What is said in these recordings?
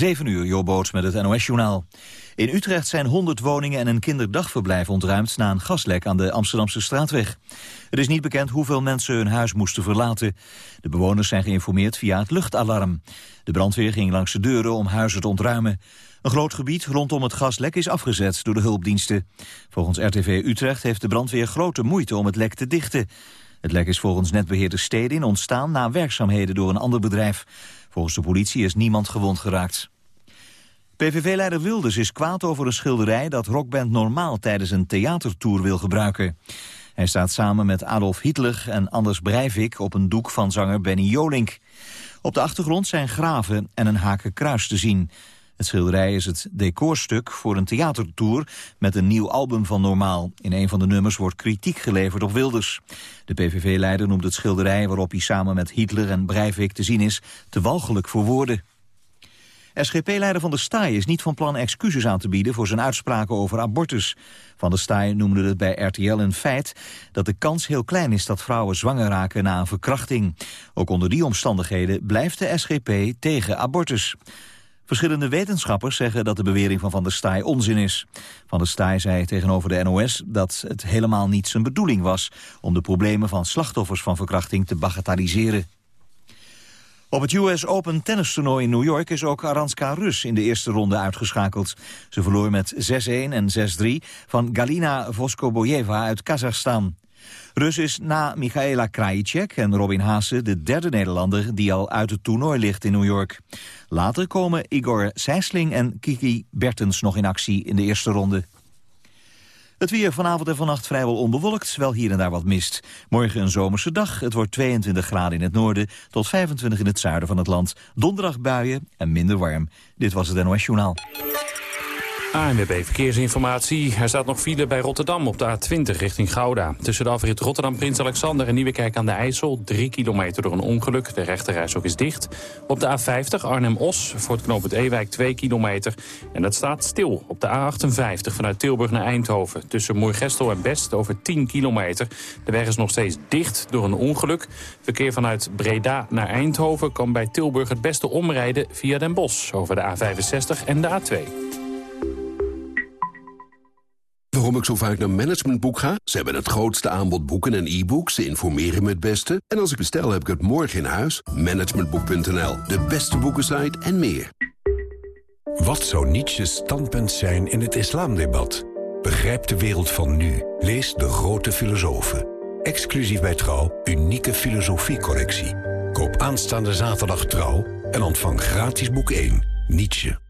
7 uur, Jobboot met het NOS-journaal. In Utrecht zijn 100 woningen en een kinderdagverblijf ontruimd... na een gaslek aan de Amsterdamse straatweg. Het is niet bekend hoeveel mensen hun huis moesten verlaten. De bewoners zijn geïnformeerd via het luchtalarm. De brandweer ging langs de deuren om huizen te ontruimen. Een groot gebied rondom het gaslek is afgezet door de hulpdiensten. Volgens RTV Utrecht heeft de brandweer grote moeite om het lek te dichten. Het lek is volgens netbeheerder Stedin ontstaan na werkzaamheden door een ander bedrijf. Volgens de politie is niemand gewond geraakt. PVV-leider Wilders is kwaad over een schilderij dat rockband Normaal tijdens een theatertour wil gebruiken. Hij staat samen met Adolf Hitler en Anders Breivik op een doek van zanger Benny Jolink. Op de achtergrond zijn graven en een haken kruis te zien. Het schilderij is het decorstuk voor een theatertour met een nieuw album van Normaal. In een van de nummers wordt kritiek geleverd op Wilders. De PVV-leider noemt het schilderij waarop hij samen met Hitler en Breivik te zien is te walgelijk voor woorden. SGP-leider Van der Staaij is niet van plan excuses aan te bieden voor zijn uitspraken over abortus. Van der Staaij noemde het bij RTL een feit dat de kans heel klein is dat vrouwen zwanger raken na een verkrachting. Ook onder die omstandigheden blijft de SGP tegen abortus. Verschillende wetenschappers zeggen dat de bewering van Van der Staaij onzin is. Van der Staaij zei tegenover de NOS dat het helemaal niet zijn bedoeling was... om de problemen van slachtoffers van verkrachting te bagatelliseren. Op het US Open tennistoernooi in New York is ook Aranska Rus in de eerste ronde uitgeschakeld. Ze verloor met 6-1 en 6-3 van Galina Voskoboyeva uit Kazachstan. Rus is na Michaela Krajicek en Robin Haase de derde Nederlander die al uit het toernooi ligt in New York. Later komen Igor Sijsling en Kiki Bertens nog in actie in de eerste ronde. Het weer vanavond en vannacht vrijwel onbewolkt, wel hier en daar wat mist. Morgen een zomerse dag, het wordt 22 graden in het noorden... tot 25 in het zuiden van het land. Donderdag buien en minder warm. Dit was het NOS Journaal. ANWB Verkeersinformatie. Er staat nog file bij Rotterdam op de A20 richting Gouda. Tussen de afrit Rotterdam Prins Alexander en Nieuwekerk aan de IJssel... drie kilometer door een ongeluk. De rechterreis is dicht. Op de A50 Arnhem-Os voor het knooppunt Ewijk 2 kilometer. En dat staat stil op de A58 vanuit Tilburg naar Eindhoven. Tussen Moergestel en Best over 10 kilometer. De weg is nog steeds dicht door een ongeluk. Verkeer vanuit Breda naar Eindhoven kan bij Tilburg het beste omrijden via Den Bosch... over de A65 en de A2 waarom ik zo vaak naar Managementboek ga? Ze hebben het grootste aanbod boeken en e-books. Ze informeren me het beste. En als ik bestel, heb ik het morgen in huis. Managementboek.nl, de beste boekensite en meer. Wat zou Nietzsche's standpunt zijn in het islamdebat? Begrijp de wereld van nu. Lees De Grote Filosofen. Exclusief bij Trouw, unieke filosofiecorrectie. Koop aanstaande zaterdag Trouw en ontvang gratis boek 1, Nietzsche.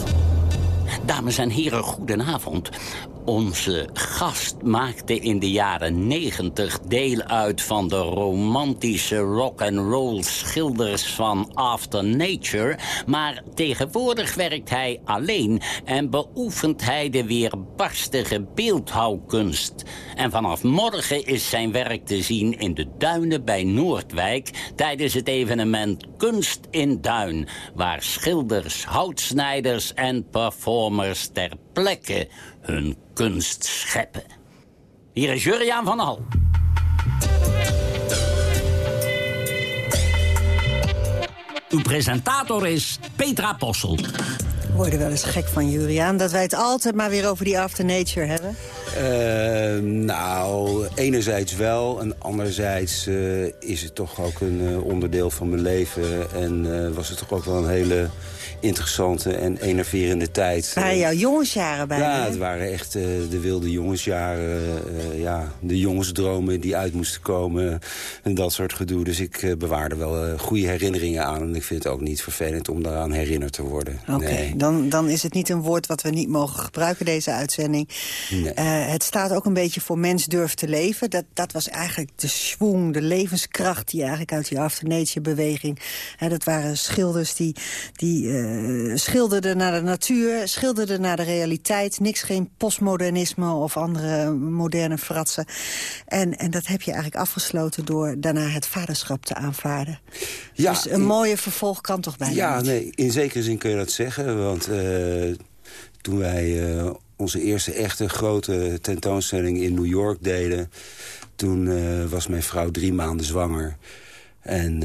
Dames en heren, goedenavond. Onze gast maakte in de jaren 90 deel uit van de romantische rock and roll schilders van After Nature, maar tegenwoordig werkt hij alleen en beoefent hij de weerbarstige beeldhouwkunst. En vanaf morgen is zijn werk te zien in de duinen bij Noordwijk tijdens het evenement Kunst in Duin, waar schilders, houtsnijders en performers ter plekke hun kunst scheppen. Hier is Juriaan van Hal. Uw presentator is Petra Possel. We worden wel eens gek van Juriaan dat wij het altijd maar weer over die after nature hebben. Uh, nou, enerzijds wel en anderzijds uh, is het toch ook een uh, onderdeel van mijn leven. En was het toch ook wel een hele interessante en enerverende tijd. Waren jouw jongensjaren bij Ja, het waren echt uh, de wilde jongensjaren. Uh, ja, de jongensdromen die uit moesten komen en dat soort gedoe. Dus ik uh, bewaarde wel goede herinneringen aan. En ik vind het ook niet vervelend om daaraan herinnerd te worden. Oké, nee. dan, dan is het niet een woord wat we niet mogen gebruiken, deze uitzending. Nee. het staat ook een beetje voor mens durft te leven. Dat, dat was eigenlijk de schwung, de levenskracht... die eigenlijk uit die After Nature-beweging... dat waren schilders die, die uh, schilderden naar de natuur... schilderden naar de realiteit. Niks, geen postmodernisme of andere moderne fratsen. En, en dat heb je eigenlijk afgesloten door daarna het vaderschap te aanvaarden. Ja, dus een mooie vervolg kan toch bijna Ja, nee, in zekere zin kun je dat zeggen. Want uh, toen wij uh, onze eerste echte grote tentoonstelling in New York deden... toen was mijn vrouw drie maanden zwanger. En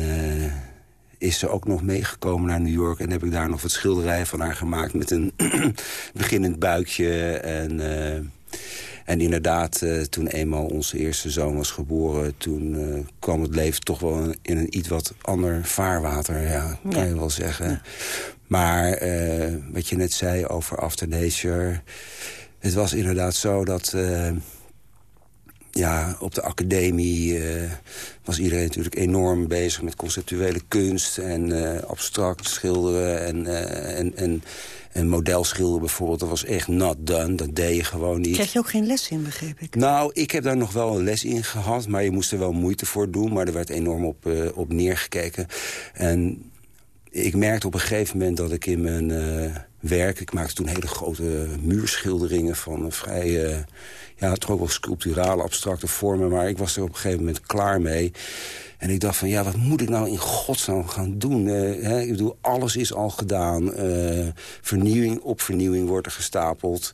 is ze ook nog meegekomen naar New York... en heb ik daar nog wat schilderijen van haar gemaakt... met een beginnend buikje en... En inderdaad, uh, toen eenmaal onze eerste zoon was geboren... toen uh, kwam het leven toch wel in een iets wat ander vaarwater, ja, kan ja. je wel zeggen. Ja. Maar uh, wat je net zei over After Nature... het was inderdaad zo dat... ja, op de academie was iedereen natuurlijk enorm bezig met conceptuele kunst... en abstract schilderen en, en, en en modelschilderen bijvoorbeeld, dat was echt not done. Dat deed je gewoon niet. Krijg je ook geen les in, begreep ik? Nou, ik heb daar nog wel een les in gehad. Maar je moest er wel moeite voor doen. Maar er werd enorm op, uh, op neergekeken. En ik merkte op een gegeven moment dat ik in mijn uh, werk... ik maakte toen hele grote muurschilderingen van vrij... Ja, toch ook wel sculpturale, abstracte vormen. Maar ik was er op een gegeven moment klaar mee. En ik dacht van, ja, wat moet ik nou in godsnaam gaan doen? Uh, hè? Ik bedoel, alles is al gedaan. Uh, vernieuwing op vernieuwing wordt er gestapeld.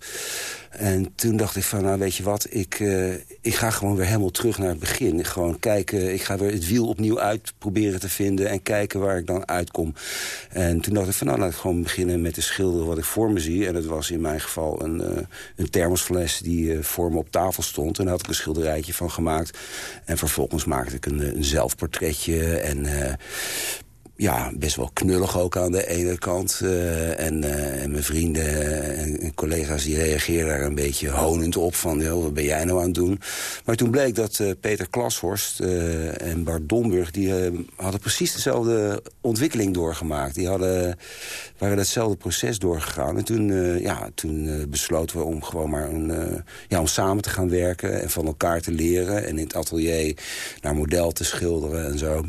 En toen dacht ik van, nou weet je wat, ik, uh, ik ga gewoon weer helemaal terug naar het begin. Gewoon kijken, ik ga weer het wiel opnieuw uit proberen te vinden... en kijken waar ik dan uitkom. En toen dacht ik van, nou laat ik gewoon beginnen met te schilderen wat ik voor me zie. En dat was in mijn geval een, een thermosfles die voor me op tafel stond. En daar had ik een schilderijtje van gemaakt. En vervolgens maakte ik een, een zelfportretje en ja, best wel knullig ook aan de ene kant. En, uh, en, mijn vrienden en, collega's die reageerden daar een beetje honend op. Van, joh, wat ben jij nou aan het doen? Maar toen bleek dat uh, Peter Klashorst en Bart Domburg... die hadden precies dezelfde ontwikkeling doorgemaakt. Die hadden, waren hetzelfde proces doorgegaan. En toen, ja, toen besloten we om gewoon maar een, ja, om samen te gaan werken... en van elkaar te leren. En in het atelier naar model te schilderen en zo...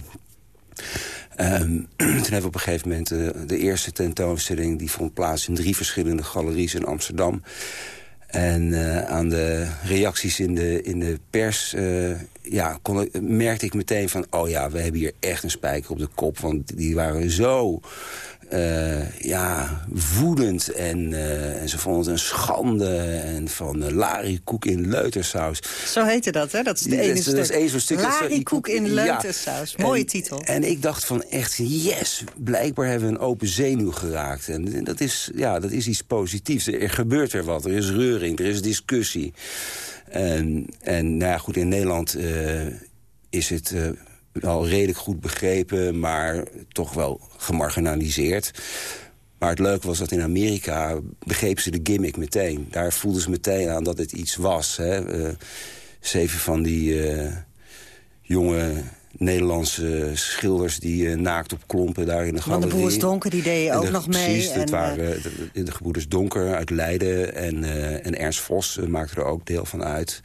Um, toen hebben we op een gegeven moment uh, de eerste tentoonstelling... die vond plaats in drie verschillende galeries in Amsterdam. En uh, aan de reacties in de, in de pers uh, ja, kon, merkte ik meteen van... oh ja, we hebben hier echt een spijker op de kop. Want die waren zo uh, ja, woedend. En, uh, en ze vonden het een schande. En van uh, Larry Koek in leutersaus. Zo heette dat, hè? Dat is de ene stuk. Dat is zo'n stuk. Larry Koek in leutersaus. Ja. Mooie en, titel. En ik dacht van echt, yes, blijkbaar hebben we een open zenuw geraakt. En dat is, ja, dat is iets positiefs. Er gebeurt er wat, er is reuring, er is discussie. En, en nou ja, goed, in Nederland is het al redelijk goed begrepen, maar toch wel gemarginaliseerd. Maar het leuke was dat in Amerika begreep ze de gimmick meteen. Daar voelden ze meteen aan dat het iets was. Hè. Uh, zeven van die uh, jonge Nederlandse schilders die uh, naakt op klompen daar in de galerie. Want de Broers Donker, die deden ook de, nog precies, mee. Precies, dat en, waren de, de gebroeders Donker uit Leiden en, uh, en Ernst Vos maakten er ook deel van uit.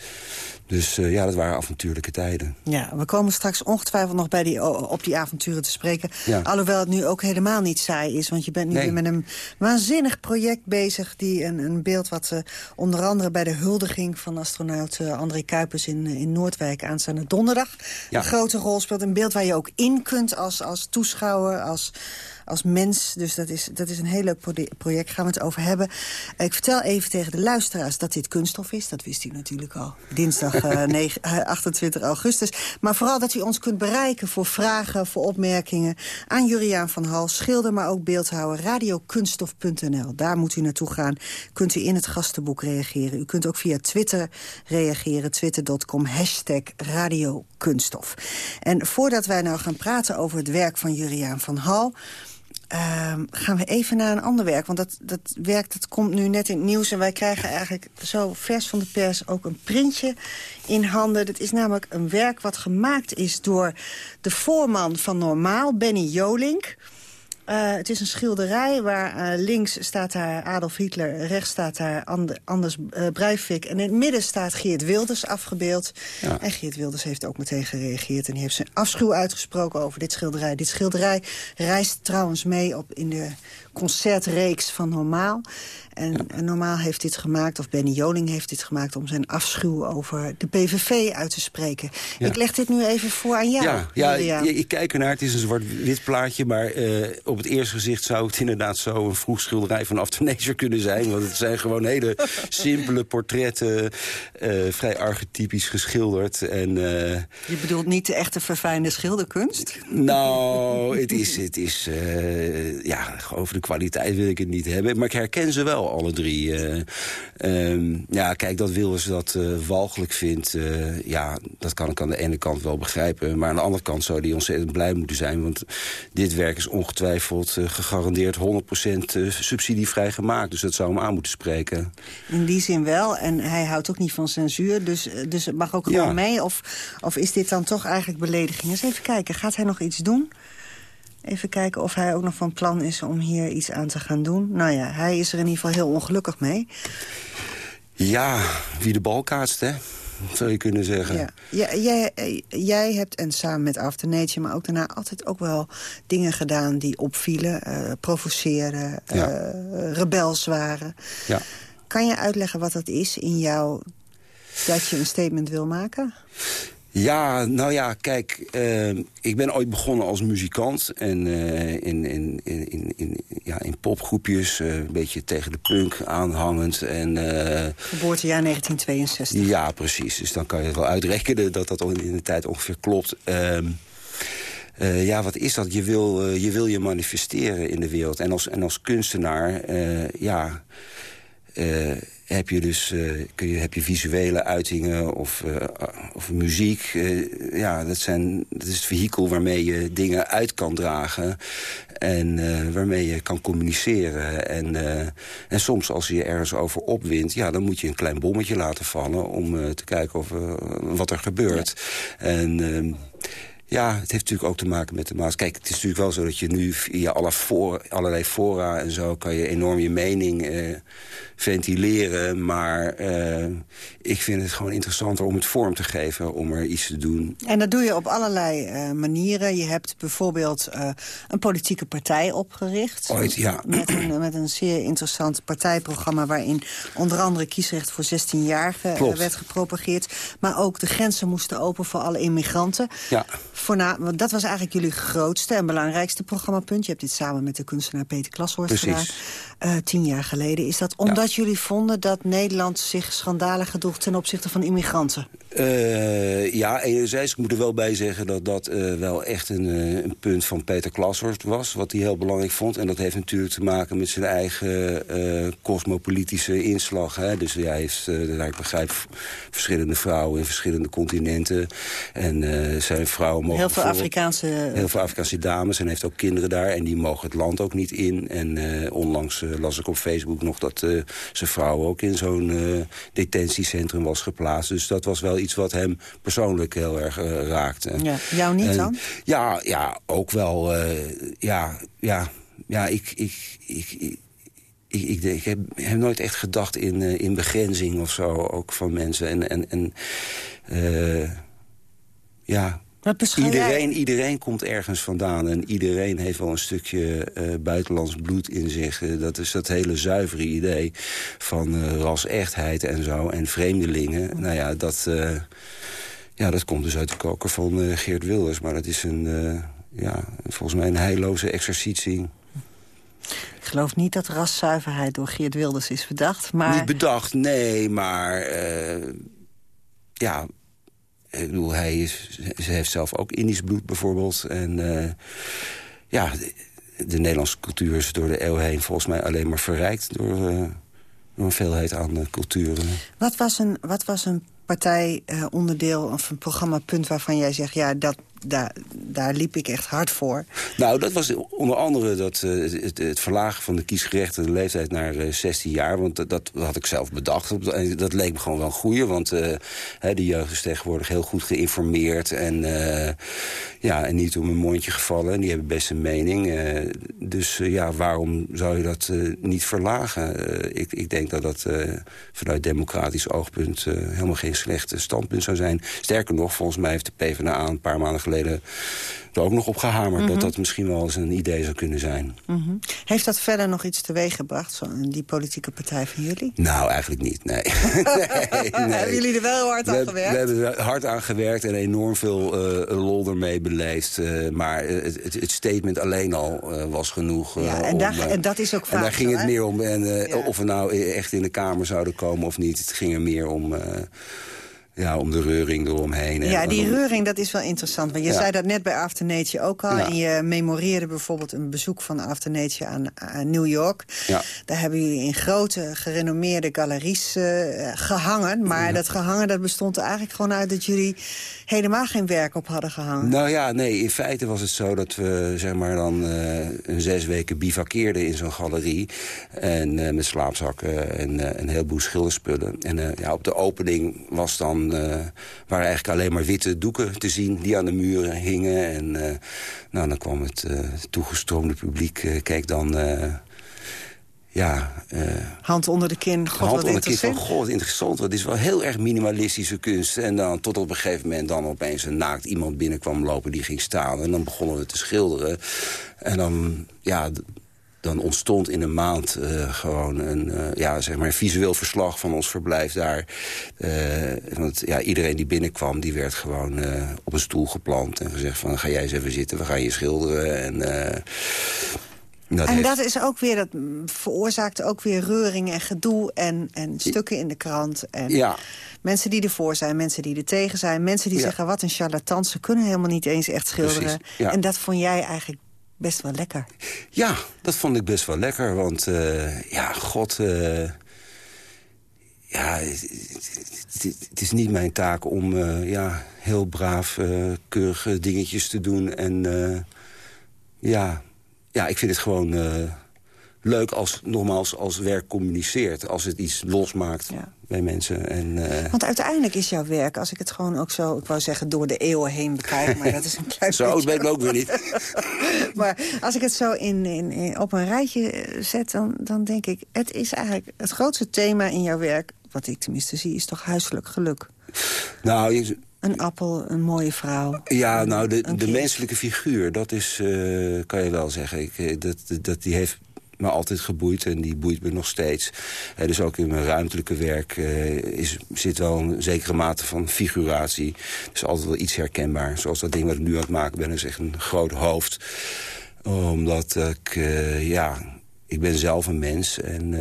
Dus uh, ja, dat waren avontuurlijke tijden. Ja, we komen straks ongetwijfeld nog bij die, op die avonturen te spreken. Ja. Alhoewel het nu ook helemaal niet saai is. Want je bent nu Nee. weer met een waanzinnig project bezig. Die een, een beeld wat uh, onder andere bij de huldiging van astronaut uh, André Kuipers in, in Noordwijk aanstaande donderdag Ja. een grote rol speelt. Een beeld waar je ook in kunt als, als toeschouwer, als als mens. Dus dat is, dat is een heel leuk pro- project, gaan we het over hebben. Eh, ik vertel even tegen de luisteraars dat dit kunststof is. Dat wist u natuurlijk al. Dinsdag eh, 9, eh, 28 augustus. Maar vooral dat u ons kunt bereiken voor vragen, voor opmerkingen... aan Juriaan van Hal, schilder, maar ook beeldhouwer... radiokunststof.nl. Daar moet u naartoe gaan. Kunt u in het gastenboek reageren. U kunt ook via Twitter reageren. Twitter.com, hashtag radiokunststof. En voordat wij nou gaan praten over het werk van Juriaan van Hal... Ehm, gaan we even naar een ander werk. Want dat, dat werk dat komt nu net in het nieuws. En wij krijgen eigenlijk zo vers van de pers ook een printje in handen. Dat is namelijk een werk wat gemaakt is door de voorman van Normaal, Benny Jolink. Uh, het is een schilderij waar uh, links staat daar Adolf Hitler... rechts staat daar And Anders uh, Breivik... en in het midden staat Geert Wilders afgebeeld. Ja. En Geert Wilders heeft ook meteen gereageerd... en die heeft zijn afschuw uitgesproken over dit schilderij. Dit schilderij reist trouwens mee op in de concertreeks van Normaal. En, Normaal heeft dit gemaakt, of Benny Joling heeft dit gemaakt... om zijn afschuw over de PVV uit te spreken. Ik leg dit nu even voor aan jou. Ja, ja ik, ik, kijk ernaar. Het is een zwart-wit plaatje. Maar uh, op het eerste gezicht zou het inderdaad zo... een vroeg schilderij van After kunnen zijn. Want het zijn gewoon hele simpele portretten. Uh, vrij archetypisch geschilderd. En, uh, Je bedoelt niet de echte verfijnde schilderkunst? Nou, het is... Het is ja, over de kwaliteit wil ik het niet hebben. Maar ik herken ze wel alle drie. Uh, um, ja, kijk, dat Wilders dat uh, walgelijk vindt... Uh, ja, dat kan ik aan de ene kant wel begrijpen. Maar aan de andere kant zou hij ontzettend blij moeten zijn. Want dit werk is ongetwijfeld gegarandeerd 100% subsidievrij gemaakt. Dus dat zou hem aan moeten spreken. In die zin wel. En hij houdt ook niet van censuur. Dus, dus het mag ook gewoon ja. mee. Of, of is dit dan toch eigenlijk belediging? Eens even kijken. Gaat hij nog iets doen? Even kijken of hij ook nog van plan is om hier iets aan te gaan doen. Nou ja, hij is er in ieder geval heel ongelukkig mee. Ja, wie de bal kaatst, hè? zou je kunnen zeggen. Ja. ja jij, jij hebt, en samen met After Nature, maar ook daarna altijd ook wel dingen gedaan die opvielen. Uh, provoceren, ja. uh, rebels waren. Ja. Kan je uitleggen wat dat is in jou dat je een statement wil maken? Ja, nou ja, kijk, uh, ik ben ooit begonnen als muzikant. En uh, in, in, in, in, ja, in popgroepjes, uh, een beetje tegen de punk aanhangend. En, Geboortejaar 1962. Ja, precies. Dus dan kan je het wel uitrekenen dat dat in de tijd ongeveer klopt. Ehm, ja, wat is dat? Je wil, je wil je manifesteren in de wereld. En als, en als kunstenaar, ja heb je dus uh, kun je, heb je visuele uitingen of, uh, of muziek. Uh, ja, dat, zijn, dat is het vehikel waarmee je dingen uit kan dragen. En waarmee je kan communiceren. En, en soms als je je ergens over opwint... Ja, dan moet je een klein bommetje laten vallen... om te kijken of, wat er gebeurt. En... Ja, het heeft natuurlijk ook te maken met de maas. Kijk, het is natuurlijk wel zo dat je nu via alle voor, allerlei fora en zo... kan je enorm je mening eh, ventileren. Maar eh, ik vind het gewoon interessanter om het vorm te geven, om er iets te doen. En dat doe je op allerlei uh, manieren. Je hebt bijvoorbeeld uh, een politieke partij opgericht. Ooit, ja. Met een, met een zeer interessant partijprogramma... waarin onder andere kiesrecht voor 16-jarigen werd gepropageerd. Maar ook de grenzen moesten open voor alle immigranten. Ja. Voorna dat was eigenlijk jullie grootste en belangrijkste programmapunt. Je hebt dit samen met de kunstenaar Peter Klashorst gedaan. Uh, tien jaar geleden. Is dat omdat jullie vonden dat Nederland zich schandalig gedroeg... ten opzichte van immigranten? Uh, ja, enerzijds, ik moet er wel bij zeggen dat dat uh, wel echt een, een, punt van Peter Klashorst was. Wat hij heel belangrijk vond. En dat heeft natuurlijk te maken met zijn eigen cosmopolitische inslag. Hè. Dus hij heeft, ik begrijp, verschillende vrouwen in verschillende continenten. En zijn vrouwen mogen... Heel veel Afrikaanse... Heel veel Afrikaanse dames. En heeft ook kinderen daar. En die mogen het land ook niet in. En onlangs las ik op Facebook nog dat zijn vrouw ook in zo'n detentiecentrum was geplaatst. Dus dat was wel iets wat hem persoonlijk heel erg raakte. Ja, jou niet dan? Ja, ja ook wel. Ja, ja, ja, ik... ik, ik, ik ik, ik, ik heb, heb, nooit echt gedacht in, uh, in begrenzing of zo, ook van mensen. En, en, en uh, ja, Iedereen, iedereen komt ergens vandaan en iedereen heeft wel een stukje uh, buitenlands bloed in zich. Uh, dat is dat hele zuivere idee van uh, ras-echtheid en zo en vreemdelingen. Nou ja, dat, ja, dat komt dus uit de koker van Geert Wilders. Maar dat is een, ja, volgens mij een heilloze exercitie. Ik geloof niet dat raszuiverheid door Geert Wilders is bedacht. Maar... Niet bedacht, nee, maar ja, ik bedoel, hij is, ze heeft zelf ook Indisch bloed bijvoorbeeld. En uh, ja, de, de, Nederlandse cultuur is door de eeuw heen volgens mij alleen maar verrijkt... door, uh, door een veelheid aan culturen. Wat was een, wat was een partijonderdeel of een programmapunt waarvan jij zegt... ja, dat, daar, daar liep ik echt hard voor. Nou, dat was onder andere dat, uh, het, het, verlagen van de kiesgerechtigde leeftijd naar uh, 16 jaar. Want dat, dat, had ik zelf bedacht. Dat leek me gewoon wel een goeie. Want uh, de jeugd is tegenwoordig heel goed geïnformeerd. En Ja, en niet om een mondje gevallen. Die hebben best een mening. Dus ja, waarom zou je dat niet verlagen? ik, ik denk dat dat vanuit democratisch oogpunt helemaal geen slecht standpunt zou zijn. Sterker nog, volgens mij heeft de PvdA een paar maanden geleden er ook nog op gehamerd... dat mhm. dat misschien wel eens een idee zou kunnen zijn. Mm -hmm. Heeft dat verder nog iets teweeg gebracht, zo, die politieke partij van jullie? Nou, eigenlijk niet, nee. nee, nee. Hebben jullie er wel hard aan gewerkt? We hebben er hard aan gewerkt en enorm veel uh, lol ermee beleefd. Uh, maar het, het, statement alleen al uh, was genoeg. ja, en, daar, en, dat is ook vaak En daar ging het meer om en, ja. of we nou echt in de Kamer zouden komen of niet. Het ging er meer om ja, om de reuring eromheen. Ja, die reuring, dat is wel interessant. Want je zei dat net bij After Nature ook al. En je memoreerde bijvoorbeeld een bezoek van After Nature aan, New York. Ja. Daar hebben jullie in grote, gerenommeerde galeries uh, gehangen. Maar dat gehangen dat bestond er eigenlijk gewoon uit dat jullie helemaal geen werk op hadden gehangen. Nou ja, nee, in feite was het zo dat we zeg maar dan uh, een zes weken bivakkeerden in zo'n galerie. En uh, met slaapzakken en een heleboel schilderspullen. En ja, op de opening was dan uh, waren eigenlijk alleen maar witte doeken te zien die aan de muren hingen. En uh, nou, dan kwam het uh, toegestroomde publiek, keek dan... ja, hand onder de kin, god Hand onder de kin van, god, interessant. Het is wel heel erg minimalistische kunst. En dan tot op een gegeven moment dan opeens een naakt iemand binnenkwam lopen... die ging staan en dan begonnen we te schilderen. En dan, ja dan ontstond in een maand uh, gewoon een, uh, ja, zeg maar visueel verslag van ons verblijf daar. Uh, want ja, iedereen die binnenkwam, die werd gewoon op een stoel geplant... en gezegd van, ga jij eens even zitten, we gaan je schilderen. En, dat en heeft... dat is ook weer, dat veroorzaakte ook weer reuring en gedoe... en, en stukken in de krant. En ja. Mensen die ervoor zijn, mensen die er tegen zijn. Mensen die zeggen, wat een charlatan, ze kunnen helemaal niet eens echt schilderen. Ja. En dat vond jij eigenlijk best wel lekker. Ja, dat vond ik best wel lekker. Want uh, ja, god... Uh, ja, het, is niet mijn taak om uh, ja, heel braaf, keurige dingetjes te doen. En ja, ja, ik vind het gewoon leuk als, nogmaals, als werk communiceert. Als het iets losmaakt ja. bij mensen. En, uh... Want uiteindelijk is jouw werk, als ik het gewoon ook zo... ik wou zeggen door de eeuwen heen bekijk, maar dat is een klein Zo beetje... ben ik ook weer niet. maar als ik het zo in, in, in, op een rijtje eh, zet, dan, dan denk ik... het is eigenlijk het grootste thema in jouw werk... wat ik tenminste zie, is toch huiselijk geluk. Nou, je, een appel, een mooie vrouw. Ja, nou, de, de menselijke figuur, dat is, uh, kan je wel zeggen. Ik, dat, dat, die heeft me altijd geboeid en die boeit me nog steeds. Uh, dus ook in mijn ruimtelijke werk uh, is, zit wel een zekere mate van figuratie. Dus altijd wel iets herkenbaar. Zoals dat ding wat ik nu aan het maken ben, is echt een groot hoofd. Omdat ik, uh, ja, ik ben zelf een mens en...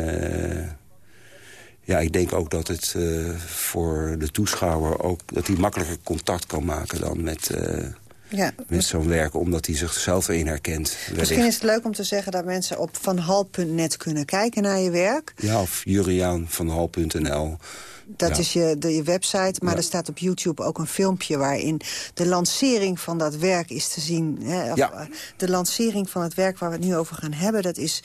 ja, ik denk ook dat het voor de toeschouwer ook... dat hij makkelijker contact kan maken dan met ja. met zo'n werk, omdat hij zichzelf erin herkent. Misschien is het leuk om te zeggen dat mensen op vanhal.net kunnen kijken naar je werk. Ja, of juriaanvanhal.nl. Dat is je, de, je website, maar er staat op YouTube ook een filmpje... waarin de lancering van dat werk is te zien. Hè, of, eh, De lancering van het werk waar we het nu over gaan hebben... dat is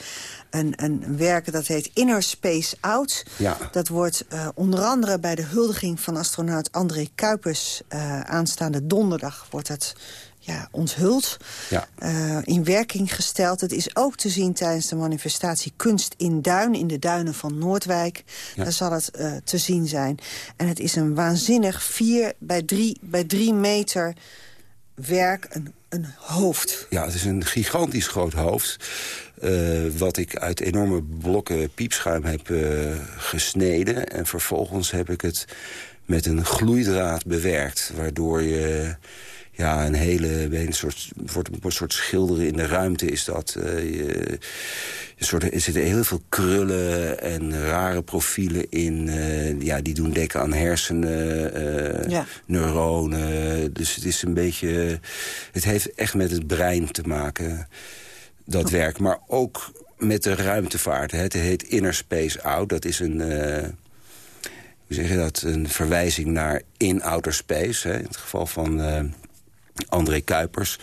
een, een werk dat heet Inner Space Out. Ja. Dat wordt uh, onder andere bij de huldiging van astronaut André Kuipers... Uh, aanstaande donderdag wordt het ja, onthuld, ja. Uh, in werking gesteld. Het is ook te zien tijdens de manifestatie Kunst in Duin... in de duinen van Noordwijk. Daar zal het uh, te zien zijn. En het is een waanzinnig 4 bij 3 bij 3 meter werk, een, een hoofd. Ja, het is een gigantisch groot hoofd. Uh, wat ik uit enorme blokken piepschuim heb gesneden. En vervolgens heb ik het met een gloeidraad bewerkt. Waardoor je ja, een hele een soort, wordt een soort schilderen in de ruimte is dat. Uh, je, een soort, er zitten heel veel krullen en rare profielen in. Uh, ja, die doen denken aan hersenen, uh, ja. neuronen. Dus het is een beetje... Het heeft echt met het brein te maken, dat oh. werk. Maar ook met de ruimtevaart. Hè. Het heet Inner Space Out. Dat is een hoe zeg je dat, een verwijzing naar in outer space. Hè, in het geval van André Kuipers.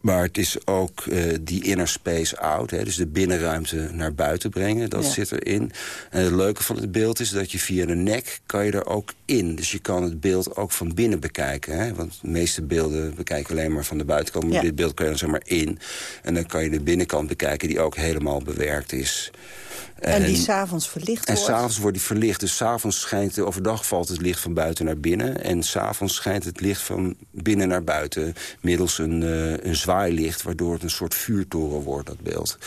Maar het is ook uh, die inner space out. Hè, dus de binnenruimte naar buiten brengen. Dat zit erin. En het leuke van het beeld is dat je via de nek... kan je er ook in. Dus je kan het beeld ook van binnen bekijken. Hè? Want de meeste beelden bekijken alleen maar van de buitenkant. Maar dit beeld kan je dan zeg maar in. En dan kan je de binnenkant bekijken die ook helemaal bewerkt is. En, en die s'avonds verlicht en wordt? En s'avonds wordt die verlicht. Dus s'avonds schijnt, overdag valt het licht van buiten naar binnen. En s'avonds schijnt het licht van binnen naar buiten. Middels een, uh, een zwaailicht, waardoor het een soort vuurtoren wordt, dat beeld.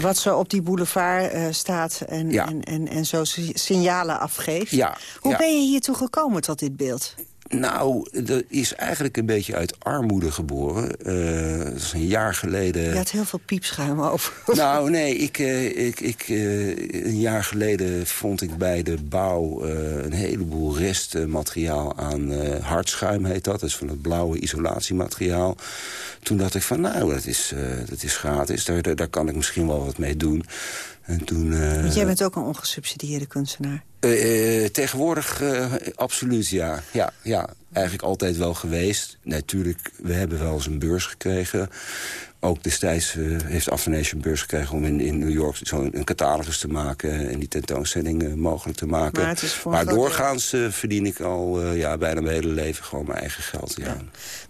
Wat zo op die boulevard uh, staat en, en, en, en, zo signalen afgeeft. Ja, Hoe ben je hiertoe gekomen tot dit beeld? Nou, dat is eigenlijk een beetje uit armoede geboren. Uh, dat is een jaar geleden... Je had heel veel piepschuim over. Nou, nee, ik, uh, ik, ik, uh, een jaar geleden vond ik bij de bouw een heleboel restmateriaal aan hardschuim, heet dat. Dat is van het blauwe isolatiemateriaal. Toen dacht ik van, nou, dat is, dat is gratis. Daar, daar, daar kan ik misschien wel wat mee doen. En toen, uh, Want jij bent ook een ongesubsidieerde kunstenaar. Uh, uh, tegenwoordig absoluut, ja. ja. Ja, eigenlijk altijd wel geweest. Natuurlijk, we hebben wel eens een beurs gekregen. Ook destijds uh, heeft een beurs gekregen om in, in New York zo'n een catalogus te maken en die tentoonstelling uh, mogelijk te maken. Maar, maar doorgaans uh, verdien ik al ja, bijna mijn hele leven gewoon mijn eigen geld. Ja. ja.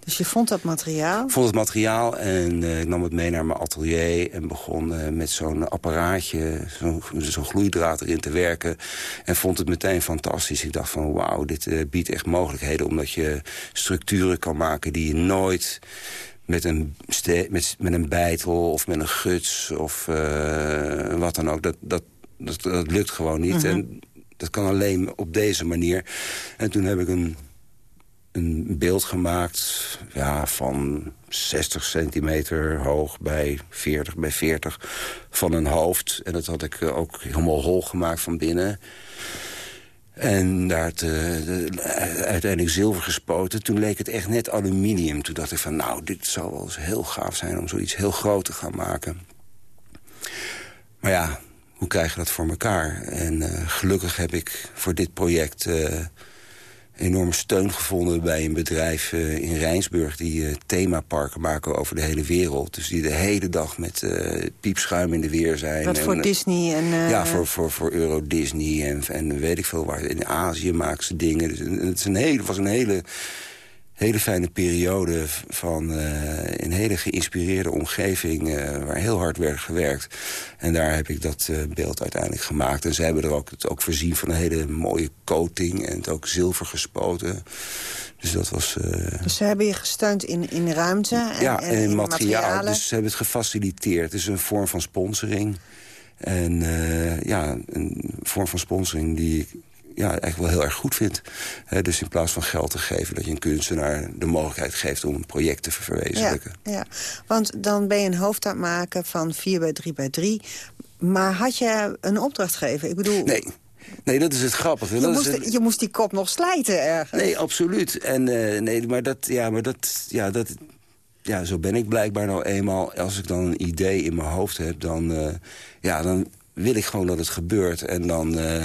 Dus je vond dat materiaal? Ik vond het materiaal en ik nam het mee naar mijn atelier en begon met zo'n apparaatje, zo'n zo gloeidraad erin te werken. En vond het meteen fantastisch. Ik dacht van wauw, dit biedt echt mogelijkheden omdat je structuren kan maken die je nooit met een, met, met een bijtel of met een guts of uh, wat dan ook. Dat, dat, dat, dat lukt gewoon niet. Mm -hmm. En dat kan alleen op deze manier. En toen heb ik een, een beeld gemaakt ja, van 60 centimeter hoog bij 40 bij 40 van een hoofd. En dat had ik ook helemaal hol gemaakt van binnen. En daar het, uh, uiteindelijk zilver gespoten. Toen leek het echt net aluminium. Toen dacht ik van, nou, dit zou wel eens heel gaaf zijn... om zoiets heel groot te gaan maken. Maar ja, hoe krijg je dat voor elkaar? En uh, gelukkig heb ik voor dit project... Uh, enorme steun gevonden bij een bedrijf uh, in Rijnsburg... die uh, themaparken maken over de hele wereld. Dus die de hele dag met uh, piepschuim in de weer zijn. Wat voor Disney en... Ja, voor, voor, voor Euro Disney en, en weet ik veel waar. In Azië maken ze dingen. Dus, het is een hele, was een hele, hele fijne periode van uh, een hele geïnspireerde omgeving... Uh, waar heel hard werd gewerkt. En daar heb ik dat uh, beeld uiteindelijk gemaakt. En ze hebben er ook, het ook voorzien van een hele mooie coating... en het ook zilver gespoten. Dus dat was... dus ze hebben je gesteund in, in ruimte en, ja, en, en in materiaal. materialen? Dus ze hebben het gefaciliteerd. Het is een vorm van sponsoring. En ja, een vorm van sponsoring die ja, eigenlijk wel heel erg goed vind. He, dus in plaats van geld te geven... dat je een kunstenaar de mogelijkheid geeft om een project te verwezenlijken. Ja, ja. want dan ben je een hoofd aan het maken van 4 bij 3 bij 3. Maar had je een opdrachtgever? Ik bedoel... Nee. Nee, dat is het grappige. Je, moest, het... je moest die kop nog slijten ergens. Nee, absoluut. En, uh, nee, maar dat... Ja, maar dat, ja, dat ja, zo ben ik blijkbaar nou eenmaal. Als ik dan een idee in mijn hoofd heb, dan, uh, ja, dan wil ik gewoon dat het gebeurt. En dan... Uh,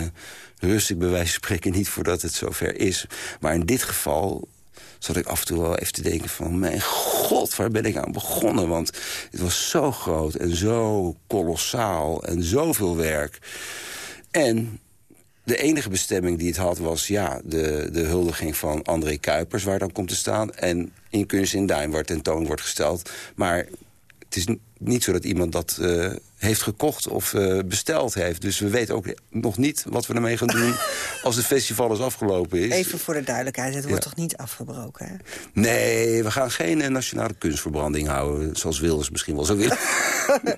rust ik bij wijze van spreken niet voordat het zover is. Maar in dit geval zat ik af en toe wel even te denken van... mijn god, waar ben ik aan begonnen? Want het was zo groot en zo kolossaal en zoveel werk. En de enige bestemming die het had was ja, de, de huldiging van André Kuipers... waar dan komt te staan. En in Kunst in Duin, waar tentoon wordt gesteld. Maar het is niet zo dat iemand dat uh, heeft gekocht of uh, besteld heeft. Dus we weten ook nog niet wat we ermee gaan doen als het festival is afgelopen is. Even voor de duidelijkheid, het wordt toch niet afgebroken, hè? Nee, we gaan geen uh, nationale kunstverbranding houden... zoals Wilders misschien wel zou willen.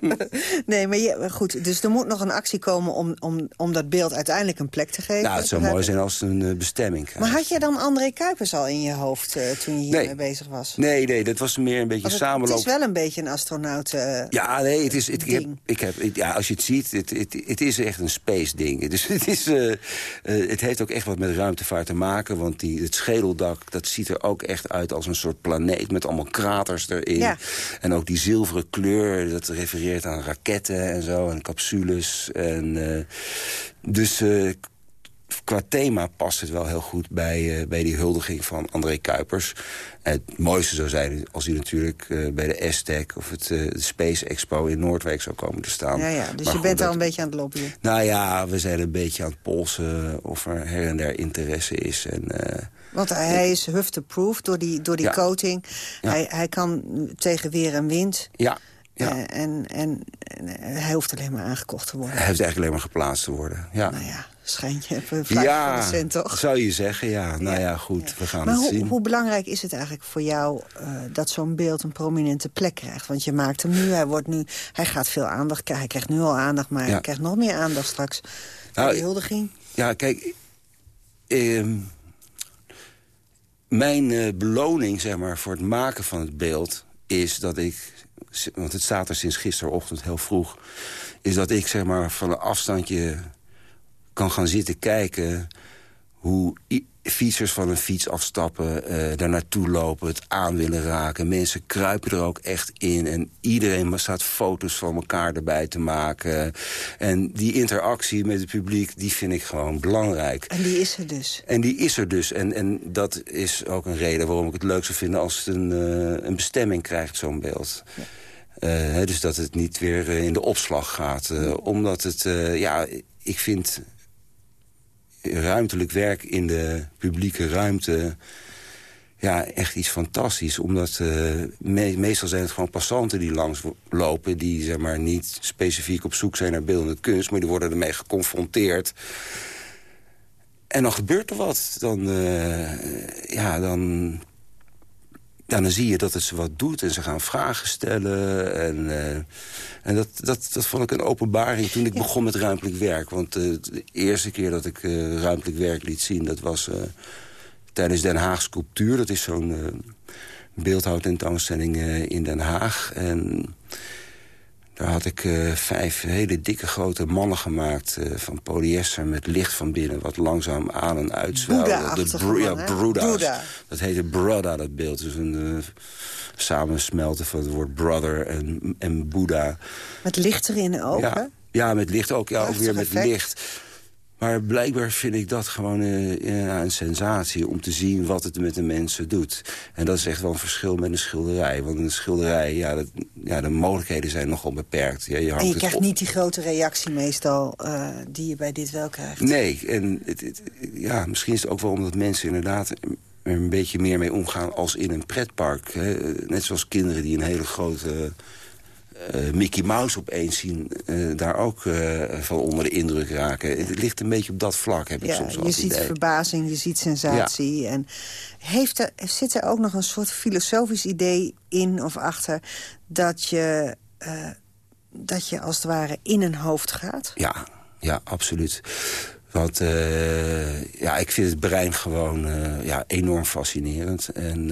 nee, maar je, goed, dus er moet nog een actie komen om, om, om dat beeld uiteindelijk een plek te geven. Nou, het zou mooi zijn als het een bestemming krijgt. Maar had je dan André Kuipers al in je hoofd toen je hiermee nee. bezig was? Nee, nee, dat was meer een beetje samenloop. Het is wel een beetje een astronaut Ja, nee, het is, het, ik heb, ik heb, ja, als je het ziet, het, het, het is echt een space ding. Dus het, is, uh, uh, het heeft ook echt wat met ruimtevaart te maken. Want die, het schedeldak, dat ziet er ook echt uit als een soort planeet... met allemaal kraters erin. Ja. En ook die zilveren kleur, dat refereert aan raketten en zo. En capsules. En, dus qua thema past het wel heel goed bij, uh, bij die huldiging van André Kuipers. het mooiste zou zijn als hij natuurlijk uh, bij de Aztec of het uh, de Space Expo in Noordwijk zou komen te staan. Ja, ja. Dus maar je bent dat... al een beetje aan het lobbyen? Nou ja, we zijn een beetje aan het polsen of er her en der interesse is. En, Want hij is hufteproof door die, door die Ja. coating. Ja. Hij, hij kan tegen weer en wind. Ja, ja. Eh, en, en, en hij hoeft alleen maar aangekocht te worden. hij heeft eigenlijk alleen maar geplaatst te worden. Ja, Nou ja, schijntje vlak ja de cent toch? zou je zeggen. Ja, nou ja, goed, we gaan Maar het zien. hoe belangrijk is het eigenlijk voor jou eh, dat zo'n beeld een prominente plek krijgt? Want je maakt hem nu, hij, wordt nu, hij gaat veel aandacht krijgen. Hij krijgt nu al aandacht, maar hij krijgt nog meer aandacht straks. Nou, die huldiging. Ja, kijk... ehm, mijn eh, beloning, zeg maar, voor het maken van het beeld... is dat ik, want het staat er sinds gisterochtend heel vroeg... is dat ik, zeg maar, van een afstandje kan gaan zitten kijken... hoe fietsers van een fiets afstappen, eh daar naartoe lopen... het aan willen raken. Mensen kruipen er ook echt in. En iedereen staat foto's van elkaar erbij te maken. En die interactie met het publiek, die vind ik gewoon belangrijk. En die is er dus. En die is er dus. En, en dat is ook een reden waarom ik het leuk zou vinden... als het een, eh, een bestemming krijgt, zo'n beeld. Eh, dus dat het niet weer in de opslag gaat. Omdat het, ja, ik vind ruimtelijk werk in de publieke ruimte... Ja, echt iets fantastisch. Omdat eh, me- meestal zijn het gewoon passanten die langs lopen... die zeg maar, niet specifiek op zoek zijn naar beeldende kunst... maar die worden ermee geconfronteerd. En dan gebeurt er wat. Dan, eh, ja, dan, ja, dan zie je dat het ze wat doet en ze gaan vragen stellen. En, eh, en dat, dat, dat vond ik een openbaring toen ik begon met ruimtelijk werk. Want eh, de eerste keer dat ik eh, ruimtelijk werk liet zien... dat was tijdens Den Haag Sculptuur. Dat is zo'n beeldhouwtentoonstelling eh, in Den Haag. En daar had ik eh, vijf hele dikke grote mannen gemaakt eh, van polyester met licht van binnen, wat langzaam aan en uitzwelde. Boeddha-achtige De bru- ja. Boeddha. Dat heette Brada, dat beeld. Dus een eh, samensmelten van het woord brother en, en Boeddha. Met licht erin ook, hè? Ja, ja, met licht ook. Ja, ook weer met effect. licht. Maar blijkbaar vind ik dat gewoon eh, een sensatie... om te zien wat het met de mensen doet. En dat is echt wel een verschil met een schilderij. Want een schilderij, ja, dat, ja de mogelijkheden zijn nogal beperkt. Ja, je En krijgt op- niet die grote reactie meestal eh, die je bij dit wel krijgt. Nee, en het, het- ja, misschien is het ook wel omdat mensen inderdaad er een beetje meer mee omgaan als in een pretpark. Hè. Net zoals kinderen die een hele grote eh, Mickey Mouse opeens zien... eh, daar ook eh, van onder de indruk raken. Het ligt een beetje op dat vlak, heb ik Ja, soms wel je ziet idee. verbazing, je ziet sensatie. En heeft er, zit er ook nog een soort filosofisch idee in of achter... dat je, dat je als het ware in een hoofd gaat? Ja, ja, absoluut. Want ja, ik vind het brein gewoon ja, enorm fascinerend. En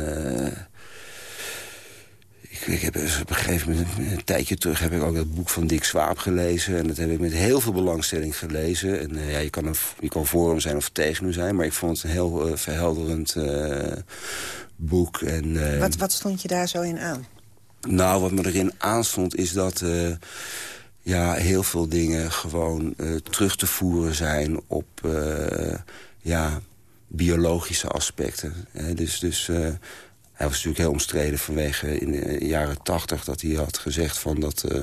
ik, heb dus op een gegeven moment, een tijdje terug... heb ik ook dat boek van Dick Swaap gelezen. En dat heb ik met heel veel belangstelling gelezen. En eh, ja, je kan, er, je kan voor hem zijn of tegen hem zijn. Maar ik vond het een heel eh, verhelderend eh, boek. En, Wat, wat stond je daar zo in aan? nou, wat me erin aanstond is dat ja, heel veel dingen gewoon terug te voeren zijn op ja, biologische aspecten. Hè. Dus, dus hij was natuurlijk heel omstreden vanwege in de jaren tachtig... dat hij had gezegd van dat eh,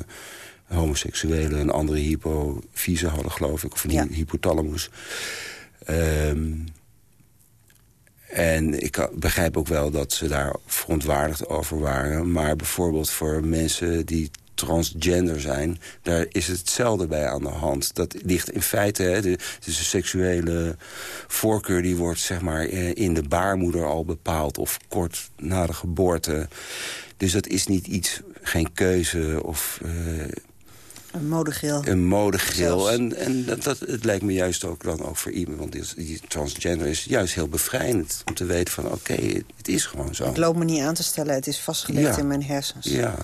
homoseksuelen een andere hypofyse hadden, geloof ik. Of een Ja. hy- hypothalamus. Ehm, en ik begrijp ook wel dat ze daar verontwaardigd over waren. Maar bijvoorbeeld voor mensen die transgender zijn... daar is hetzelfde bij aan de hand. Dat ligt in feite... Hè, de, dus de seksuele voorkeur die wordt zeg maar, eh, in de baarmoeder al bepaald... of kort na de geboorte. Dus dat is niet iets, geen keuze of... eh, Een modegril. een modegril. En, en dat, dat, het lijkt me juist ook dan ook voor iemand... want die, die transgender is juist heel bevrijdend. Om te weten van, oké, het is gewoon zo. Ik loop me niet aan te stellen, het is vastgelegd Ja. in mijn hersens. Ja,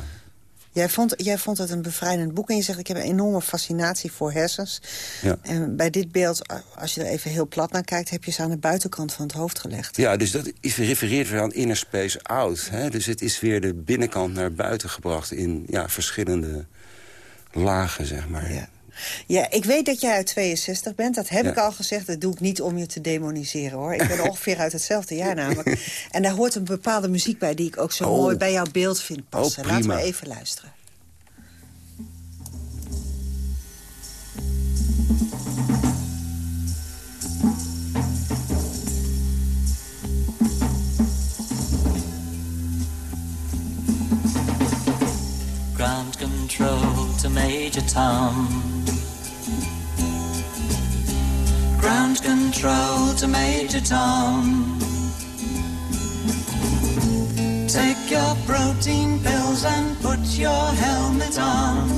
Jij, vond, jij vond het een bevrijdend boek en je zegt... ik heb een enorme fascinatie voor hersens. ja. En bij dit beeld, als je er even heel plat naar kijkt... heb je ze aan de buitenkant van het hoofd gelegd. ja, dus dat is, refereert weer aan inner space out. Hè? Dus het is weer de binnenkant naar buiten gebracht... in ja, verschillende lagen, zeg maar. Ja. Ja, ik weet dat jij uit 62 bent. Dat heb ik al gezegd. Dat doe ik niet om je te demoniseren, hoor. Ik ben ongeveer uit hetzelfde jaar namelijk. En daar hoort een bepaalde muziek bij... die ik ook zo Oh. mooi bij jouw beeld vind passen. Oh, Laten we even luisteren. Ground control to Major Tom. Ground control to Major Tom. Take your protein pills and put your helmet on.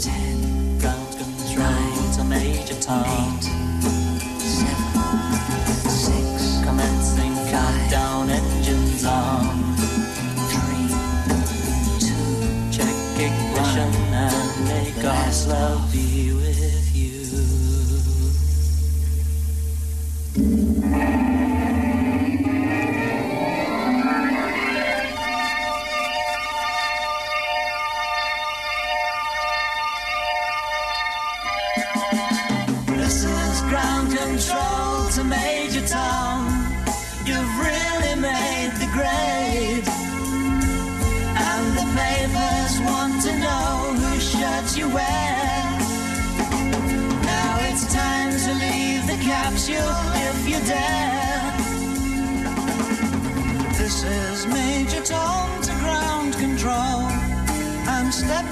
Ten. Ground control to Major Tom. Seven. Six. Commencing countdown engines on. Three. two, Check ignition and may God's love be